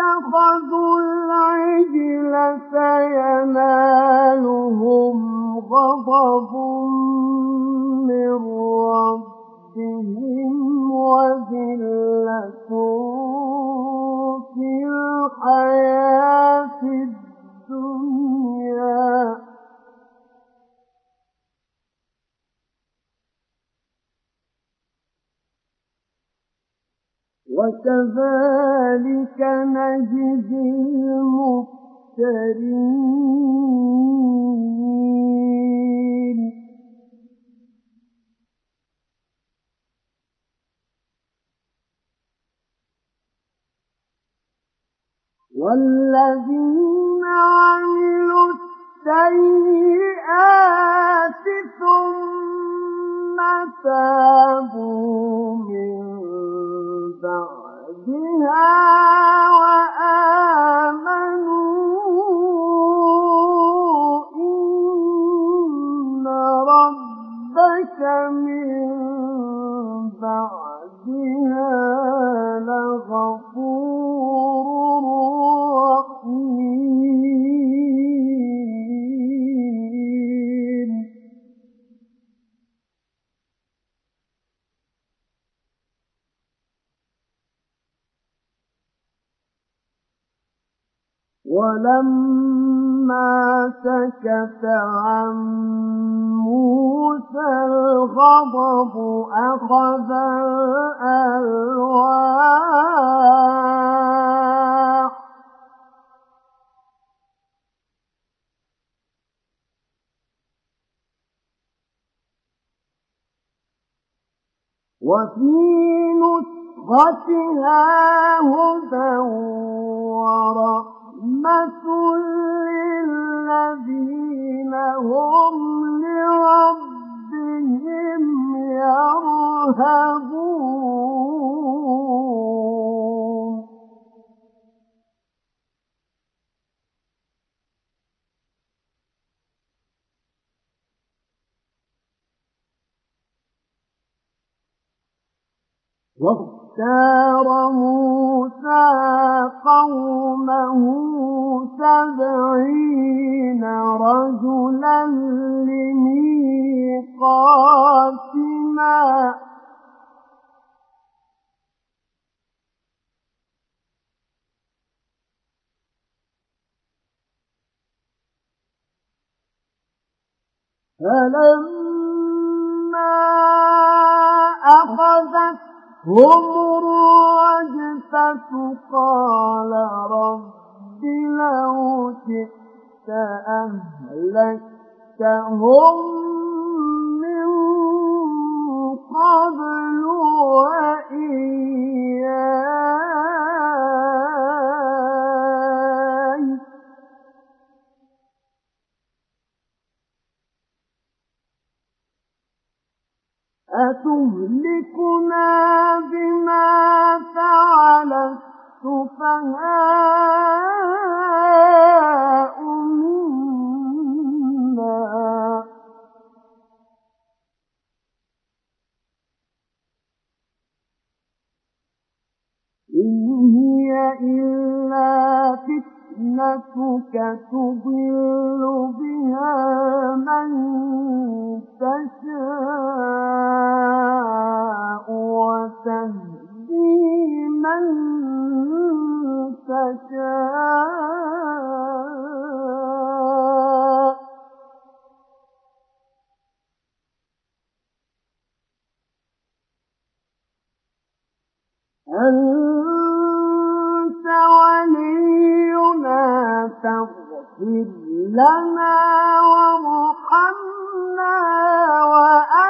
اتخذوا العجل سينالهم غضب من ربهم وذلة في الحياة الدنيا. وكذلك نجزي المفترين والذين عملوا السيئات ثم تابوا من بعدها وآمنوا إن ربك من ولما سكت عن موسى الغضب أخذ الألواح. وفي نسختها هدى ورحمة للذين هم لربهم يرهبون واختار موسى قومه سبعين رجلا لميقاتنا فلما أخذت هم الرجفة قال رب لو شئت أهلكتهم من قبل وإياي. أتهلكنا بما فعل السفهاء منا. إن هي إلا فتنتك تضل بها من تشاء وتهدي من تشاء أنت فاغفر لنا وارحمنا وأنت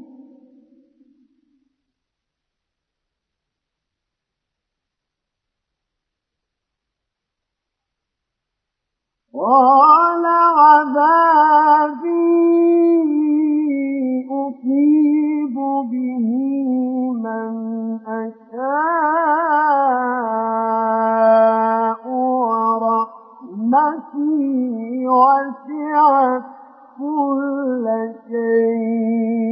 قال عذابي به من أشاء ورحمتي وسعت كل شيء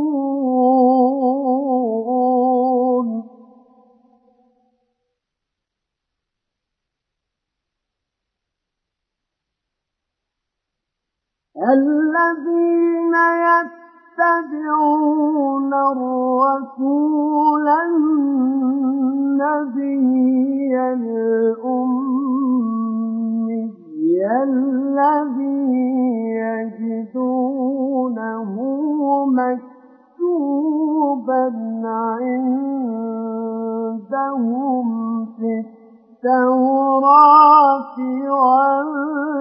الذين يتبعون الرسول النبي الأمي الذي يجدونه مكتوبا عندهم في التوراة والإنجيل.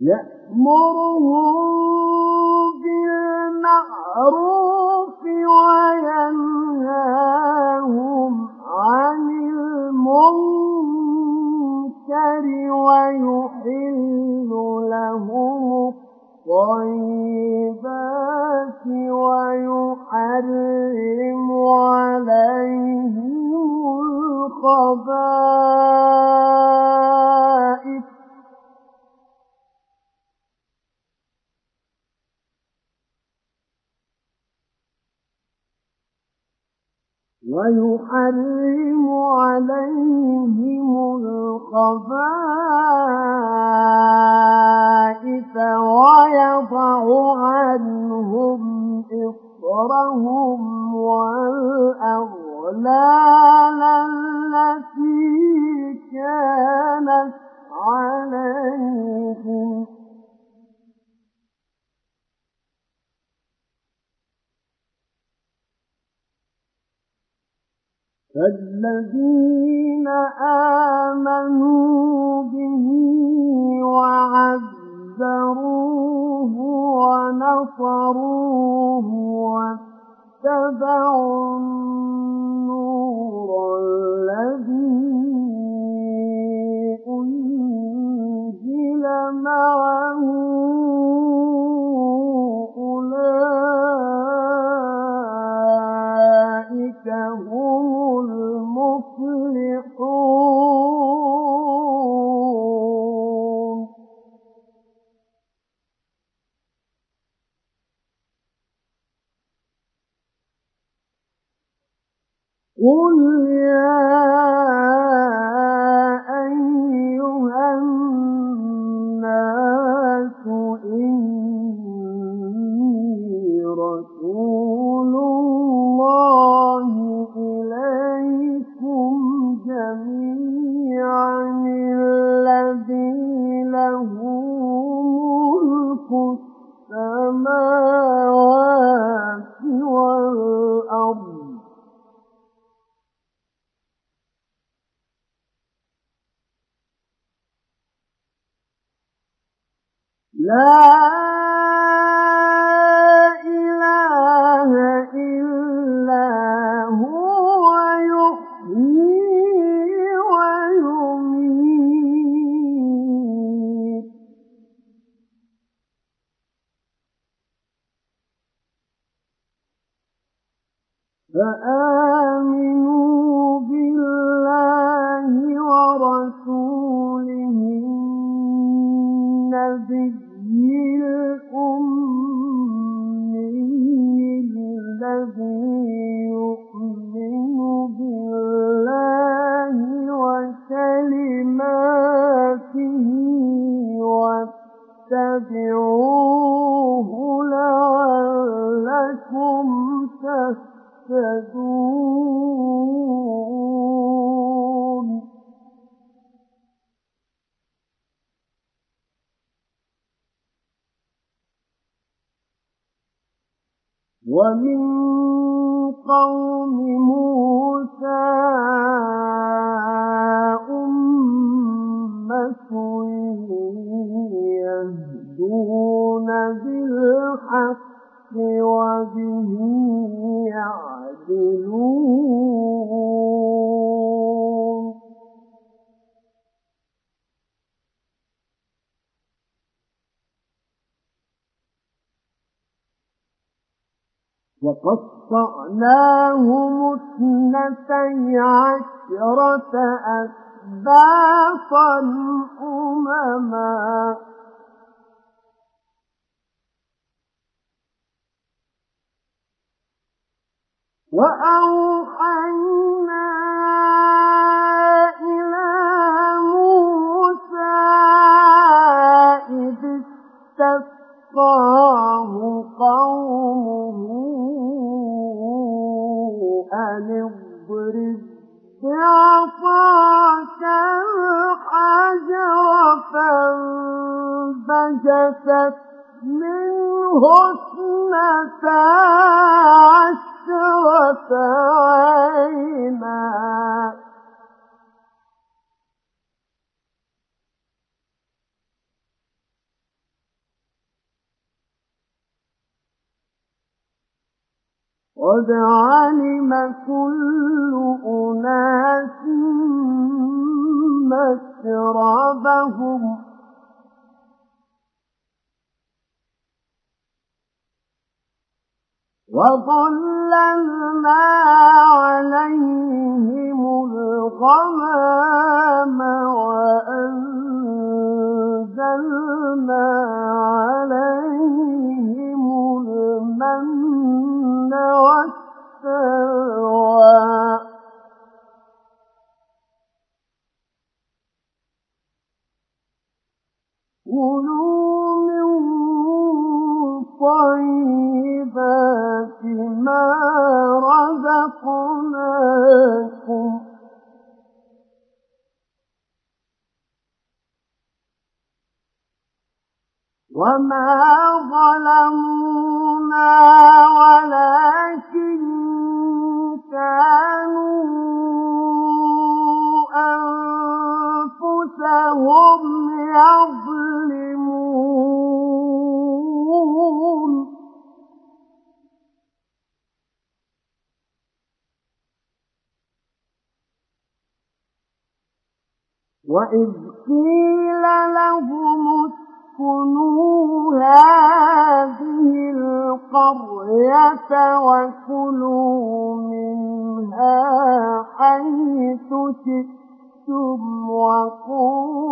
يأمرهم بالمعروف وينهاهم عن المنكر. ويحل لهم الطيبات ويحرم عليهم الخبائث. ويحرم عليهم الخبائث ومن قطعناهم اثْنَتَيْ عَشْرَةَ أَسْبَاطًا أُمَمًا وأوحينا إلى موسى إذ استفقى فانبجست منه اثنتا عشرة عينا قد علم كل أناس مشربهم وظللنا عليهم الغمام وأنزلنا عليهم المن والسلوى كلوا من طيبات ما رزقناكم وما ظلمونا ولكن كانوا أنفسهم يظلمون. وإذ قيل لهم اسكنوا هذه القرية وكلوا منها حيث شئتم وقولوا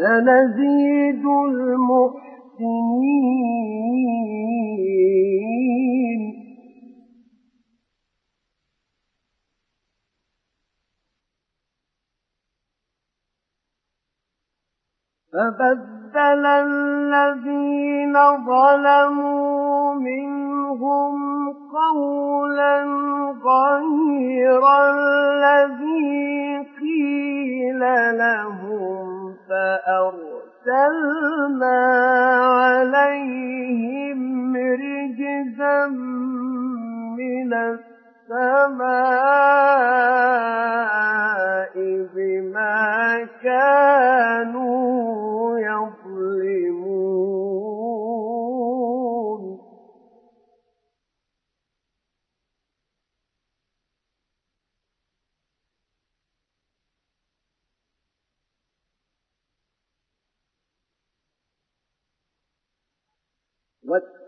سنزيد المحسنين. فبدل الذين ظلموا منهم قولا غير الذي قيل لهم. فأرسلنا عليهم رجزا من السماء بما كانوا يظلمون.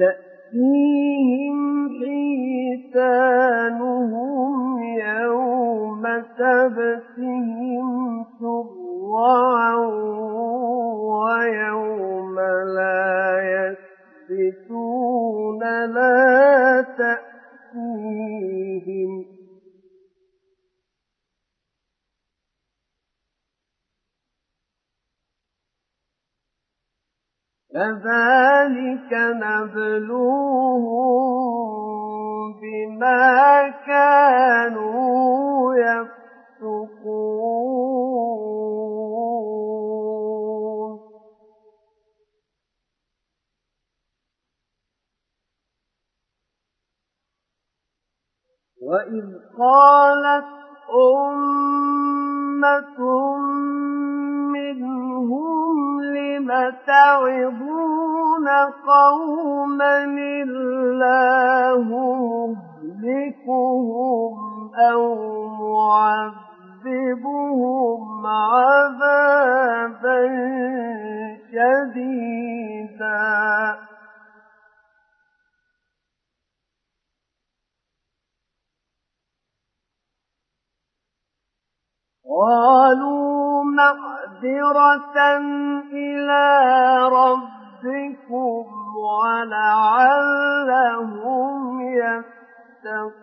تأتيهم حيتانهم يوم سبتهم شرعا ويوم لا يسبتون لا تأتيهم كذلك نبلوهم بما كانوا يفسقون. وإذ قالت أمة منهم تعظون قوما الله مهلكهم أو معذبهم عذابا شديدا. قالوا معذرة إلى ربكم ولعلهم يتقون.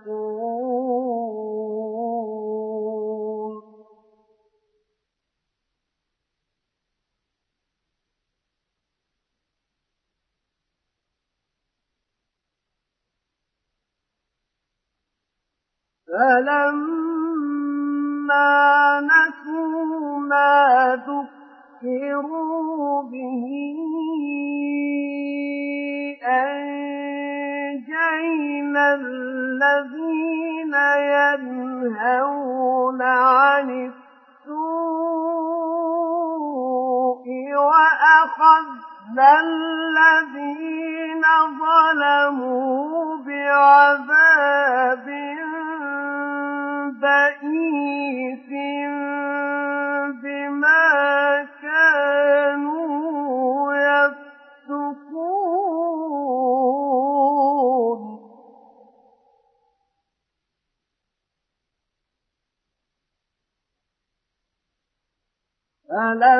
فلما به أنجينا الذين ينهون عن السوء وأخذنا الذين ظلموا بعذاب بئيس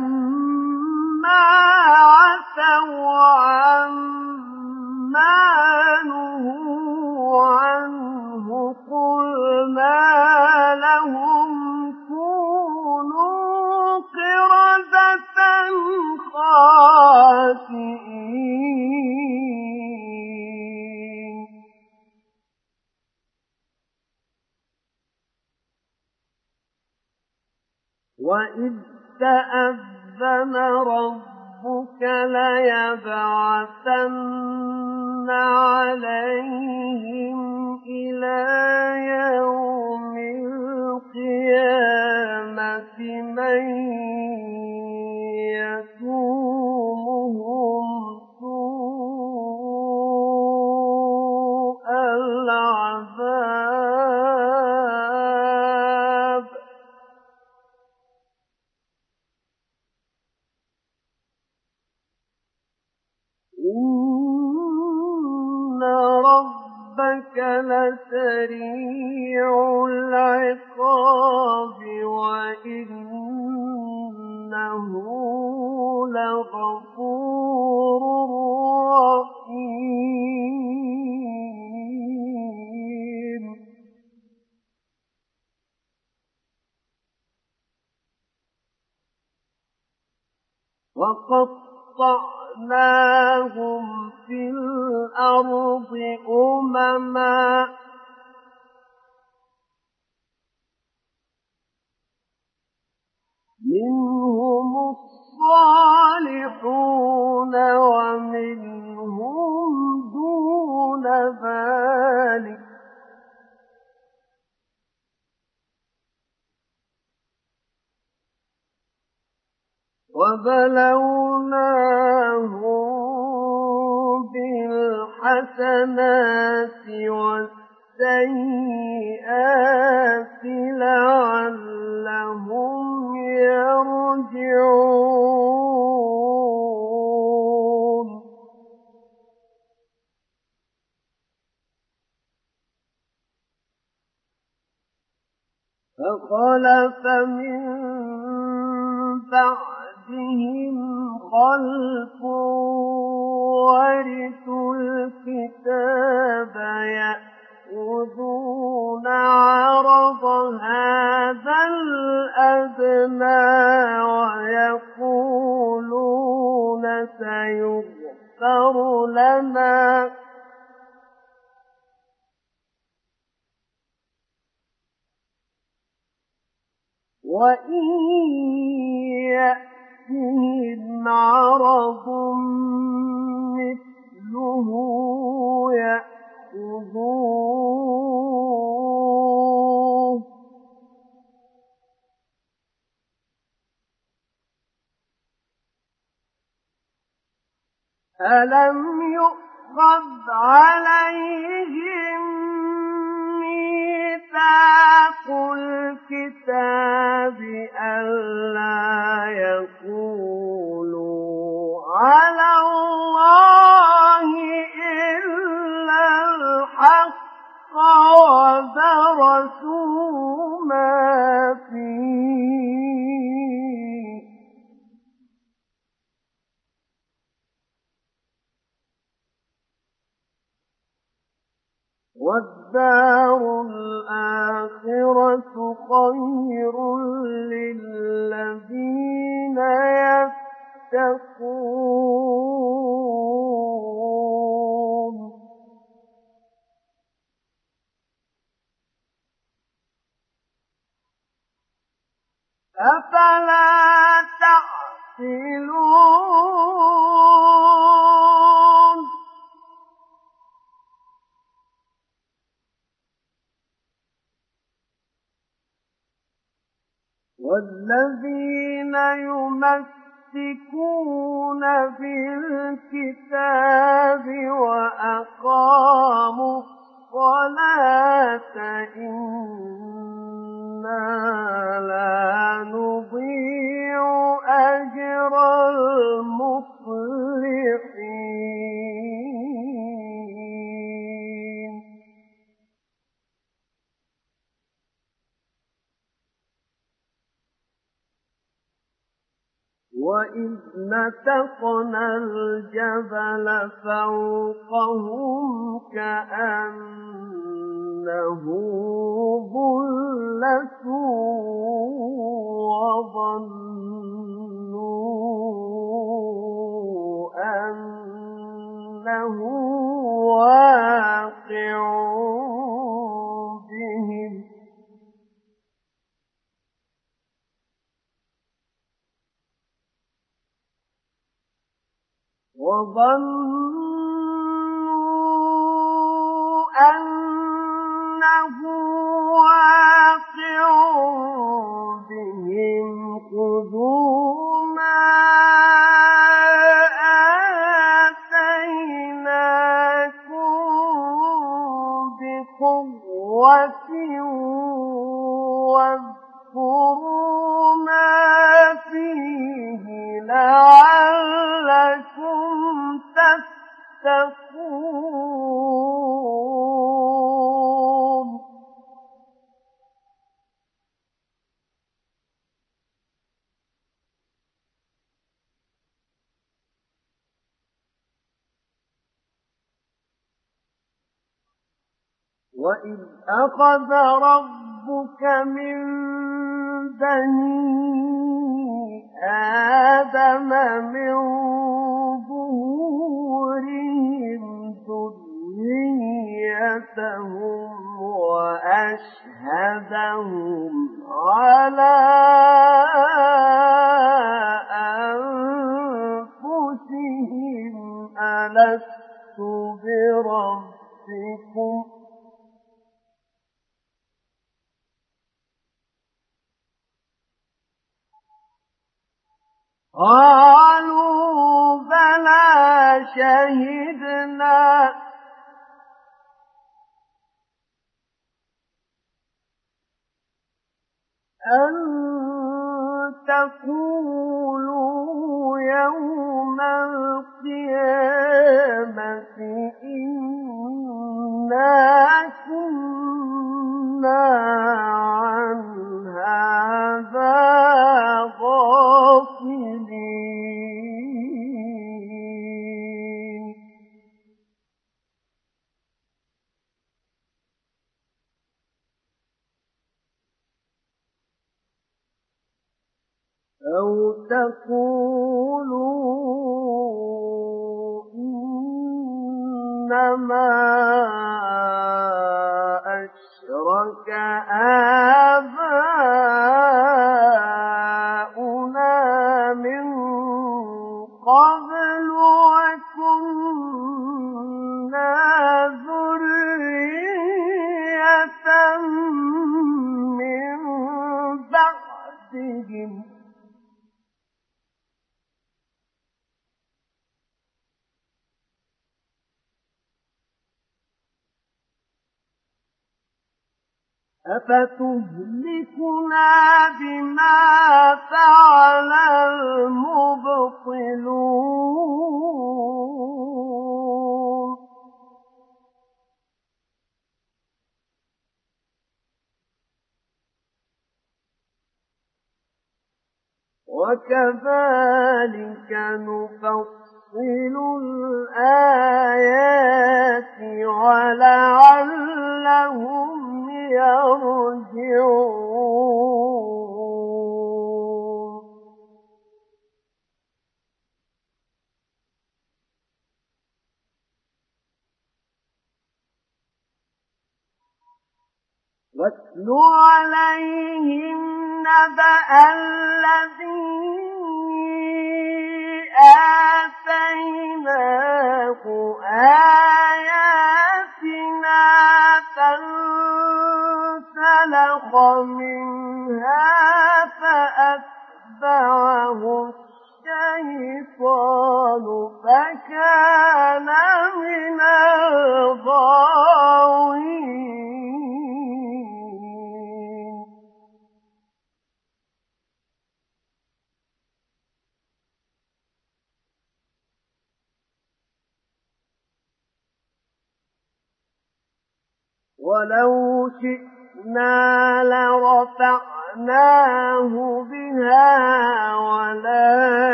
فلما عتوا عما ليبعثن عليهم إلى لسريع العقاب وإنه لغفور رحيم. وقطعناهم في الأرض أمما منهم الصالحون ومنهم دون ذلك. وبلوناهم بالحسنات والسيئات. لعلهم يرجعون. فخلف من بعدهم خلف ورثوا الكتاب يأخذون عرض هذا الأدنى ويقولون سيغفر لنا. وإن يأتهم عرض مثله يأخذوه ألم يؤخذ عليهم ميثاق الكتاب ألا يقولوا على الله ودرسوا ما فيه والدار الآخرة خير للذين يتقون أفلا تعقلون؟ والذين يمسكون بالكتاب وأقاموا الصلاة إنا وإذ نتقنا الجبل فوقهم كأنه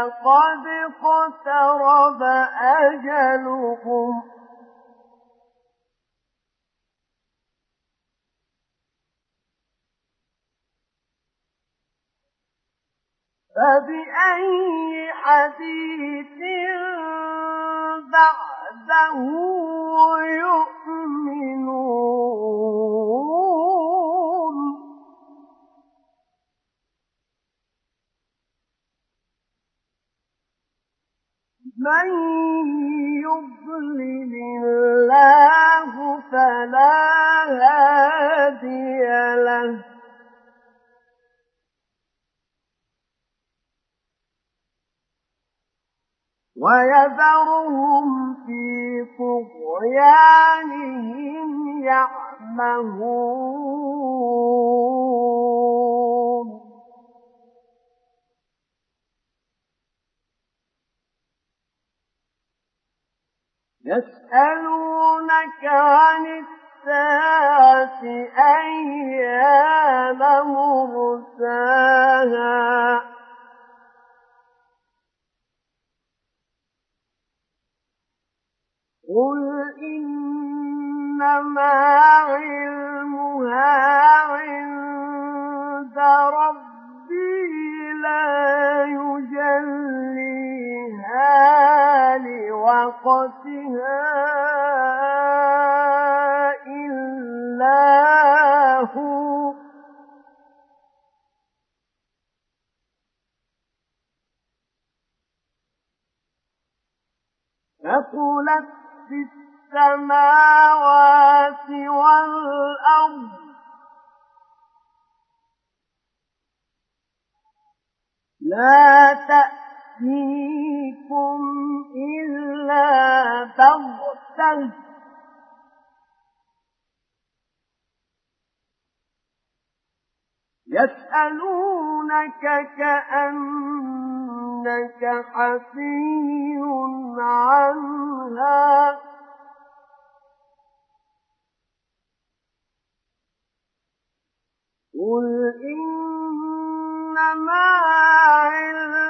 يكون قد اقترب أجلهم. فبأي حديث بعده يؤمنون من يضلل الله فلا هادي له. ويذرهم في طغيانهم يعمهون. يسألونك عن الساعة أيام مرساها. قل إنما علمها عند ربي لا يجليها لوقتها إلا هو ثقلت في السماوات والأرض لا تأتيكم إلا بغتة يسألونك كأنك حفي عنها قل إنما علمها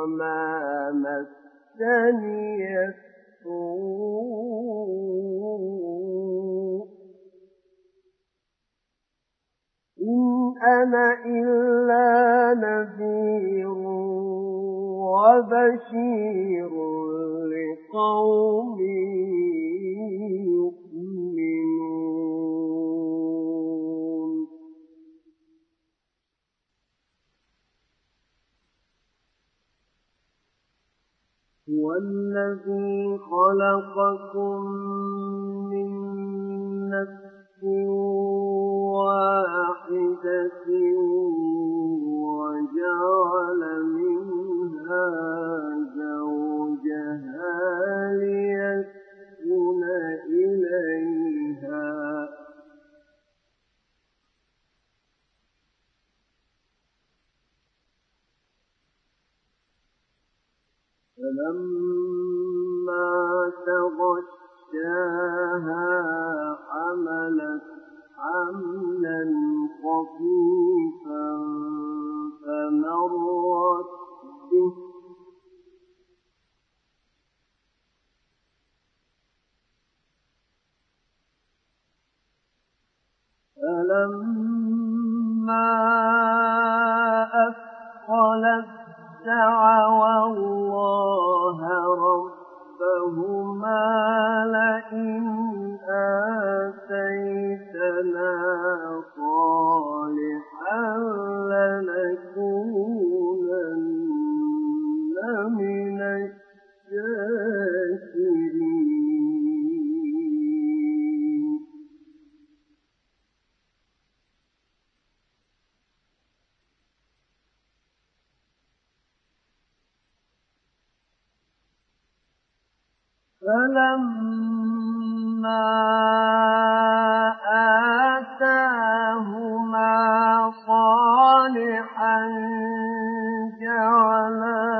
وما مسني السوء. إن أنا إلا نذير وبشير لقوم يؤمنون الذي خلقكم من نفس واحدة فلما تغشاها حملت حملا خفيفا فمرت به. فلما أثقلت دعوا الله ربهما لئن آتيتنا صالحا لنكونن من فلما آتاهما صالحا جعلا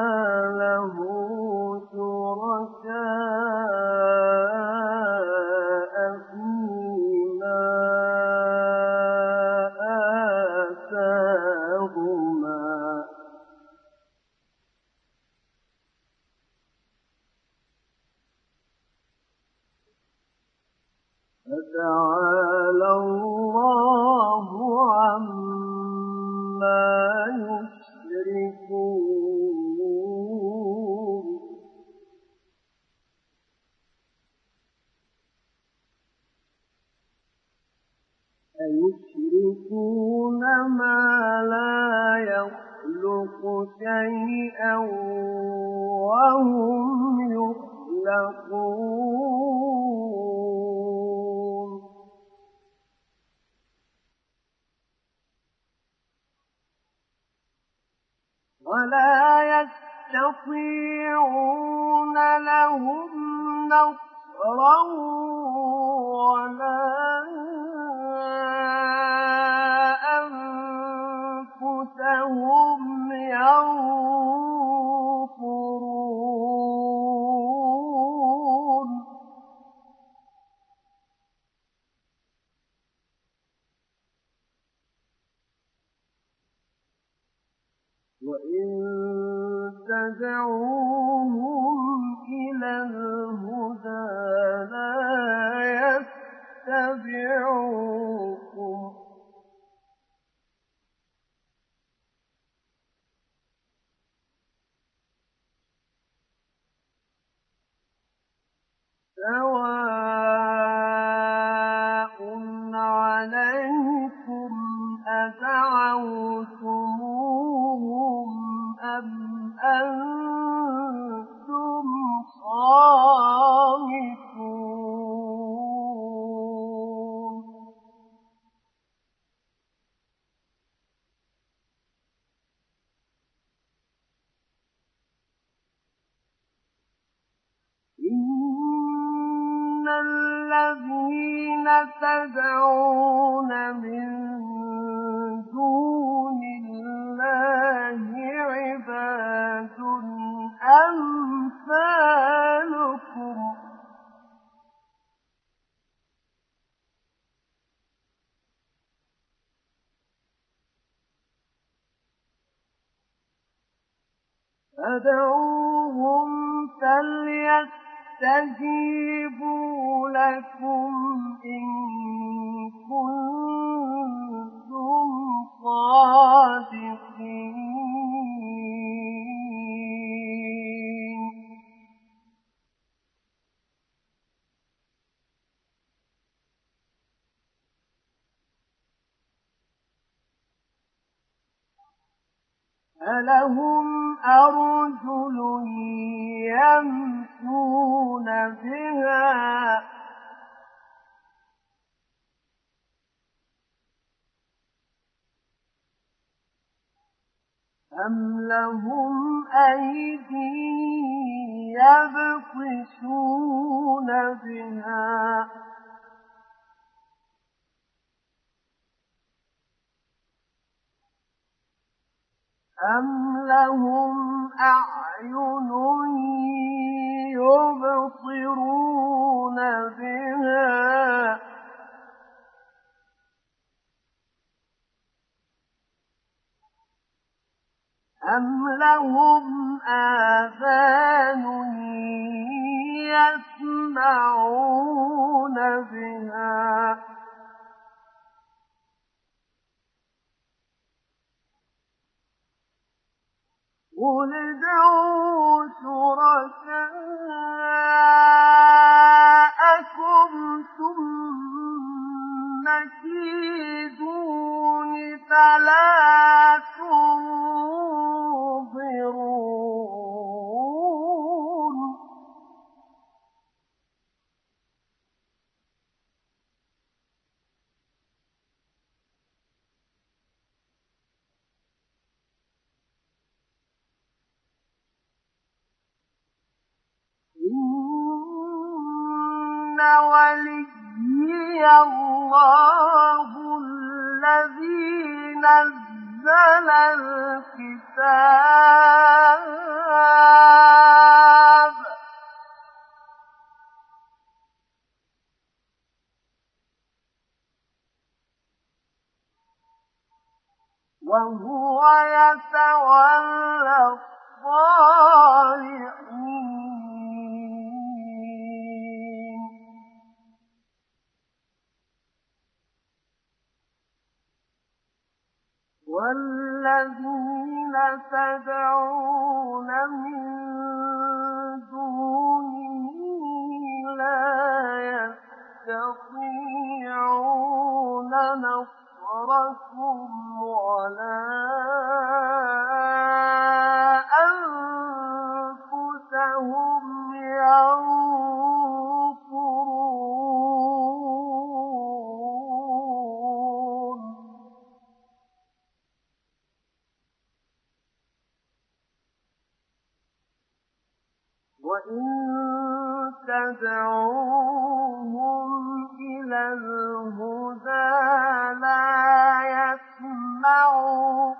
يسمعوا.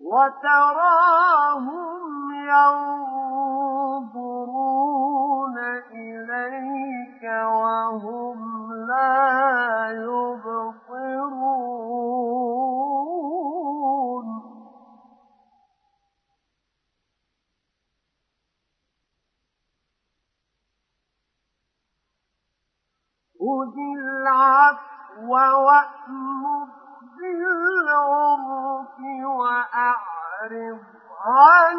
وتراهم ينظرون إليك وهم خذ العفو وأمر بالعرف وأعرض عن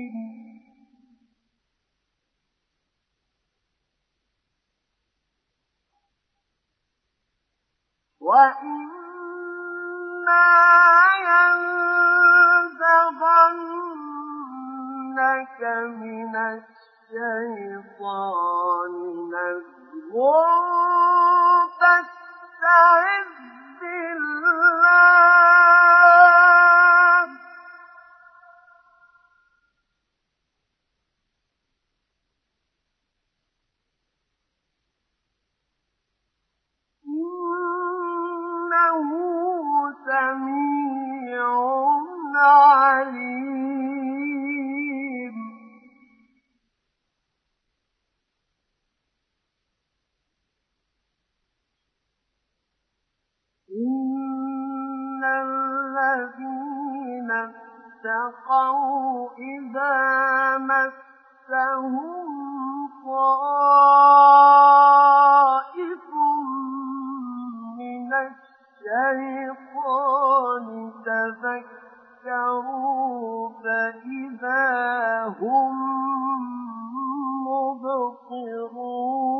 الجاهلين. وإما ينزغنك من الشيطان نزغ فاستعذ بالله. اتقوا إذا مسهم طائف من الشيطان تذكروا فإذا هم مبصرون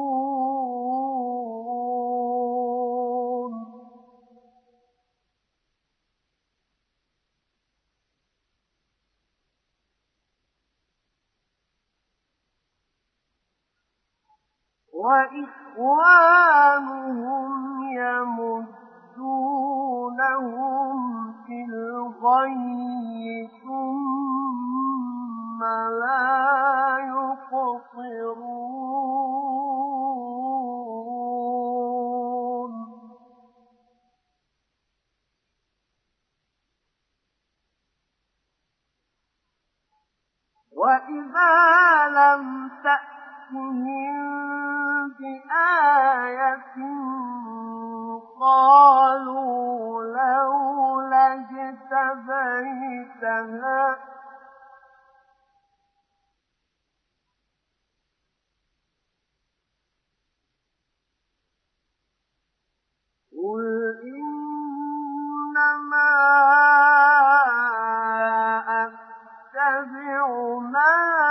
وإخوانهم يمدونهم في الغي ثم لا يقصرون. وإذا لم تأتهم بآية قالوا لولا اجتبيتها قل إنما أتبع ما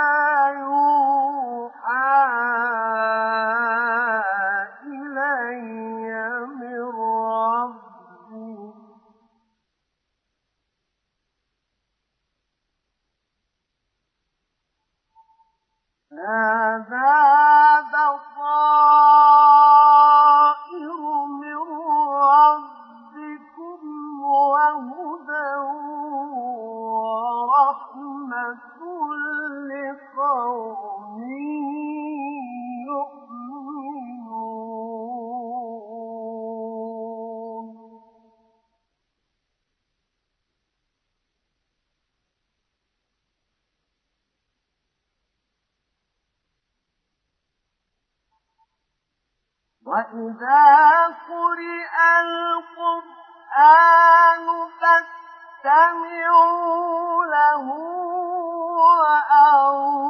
فاستمعوا له وأنصتوا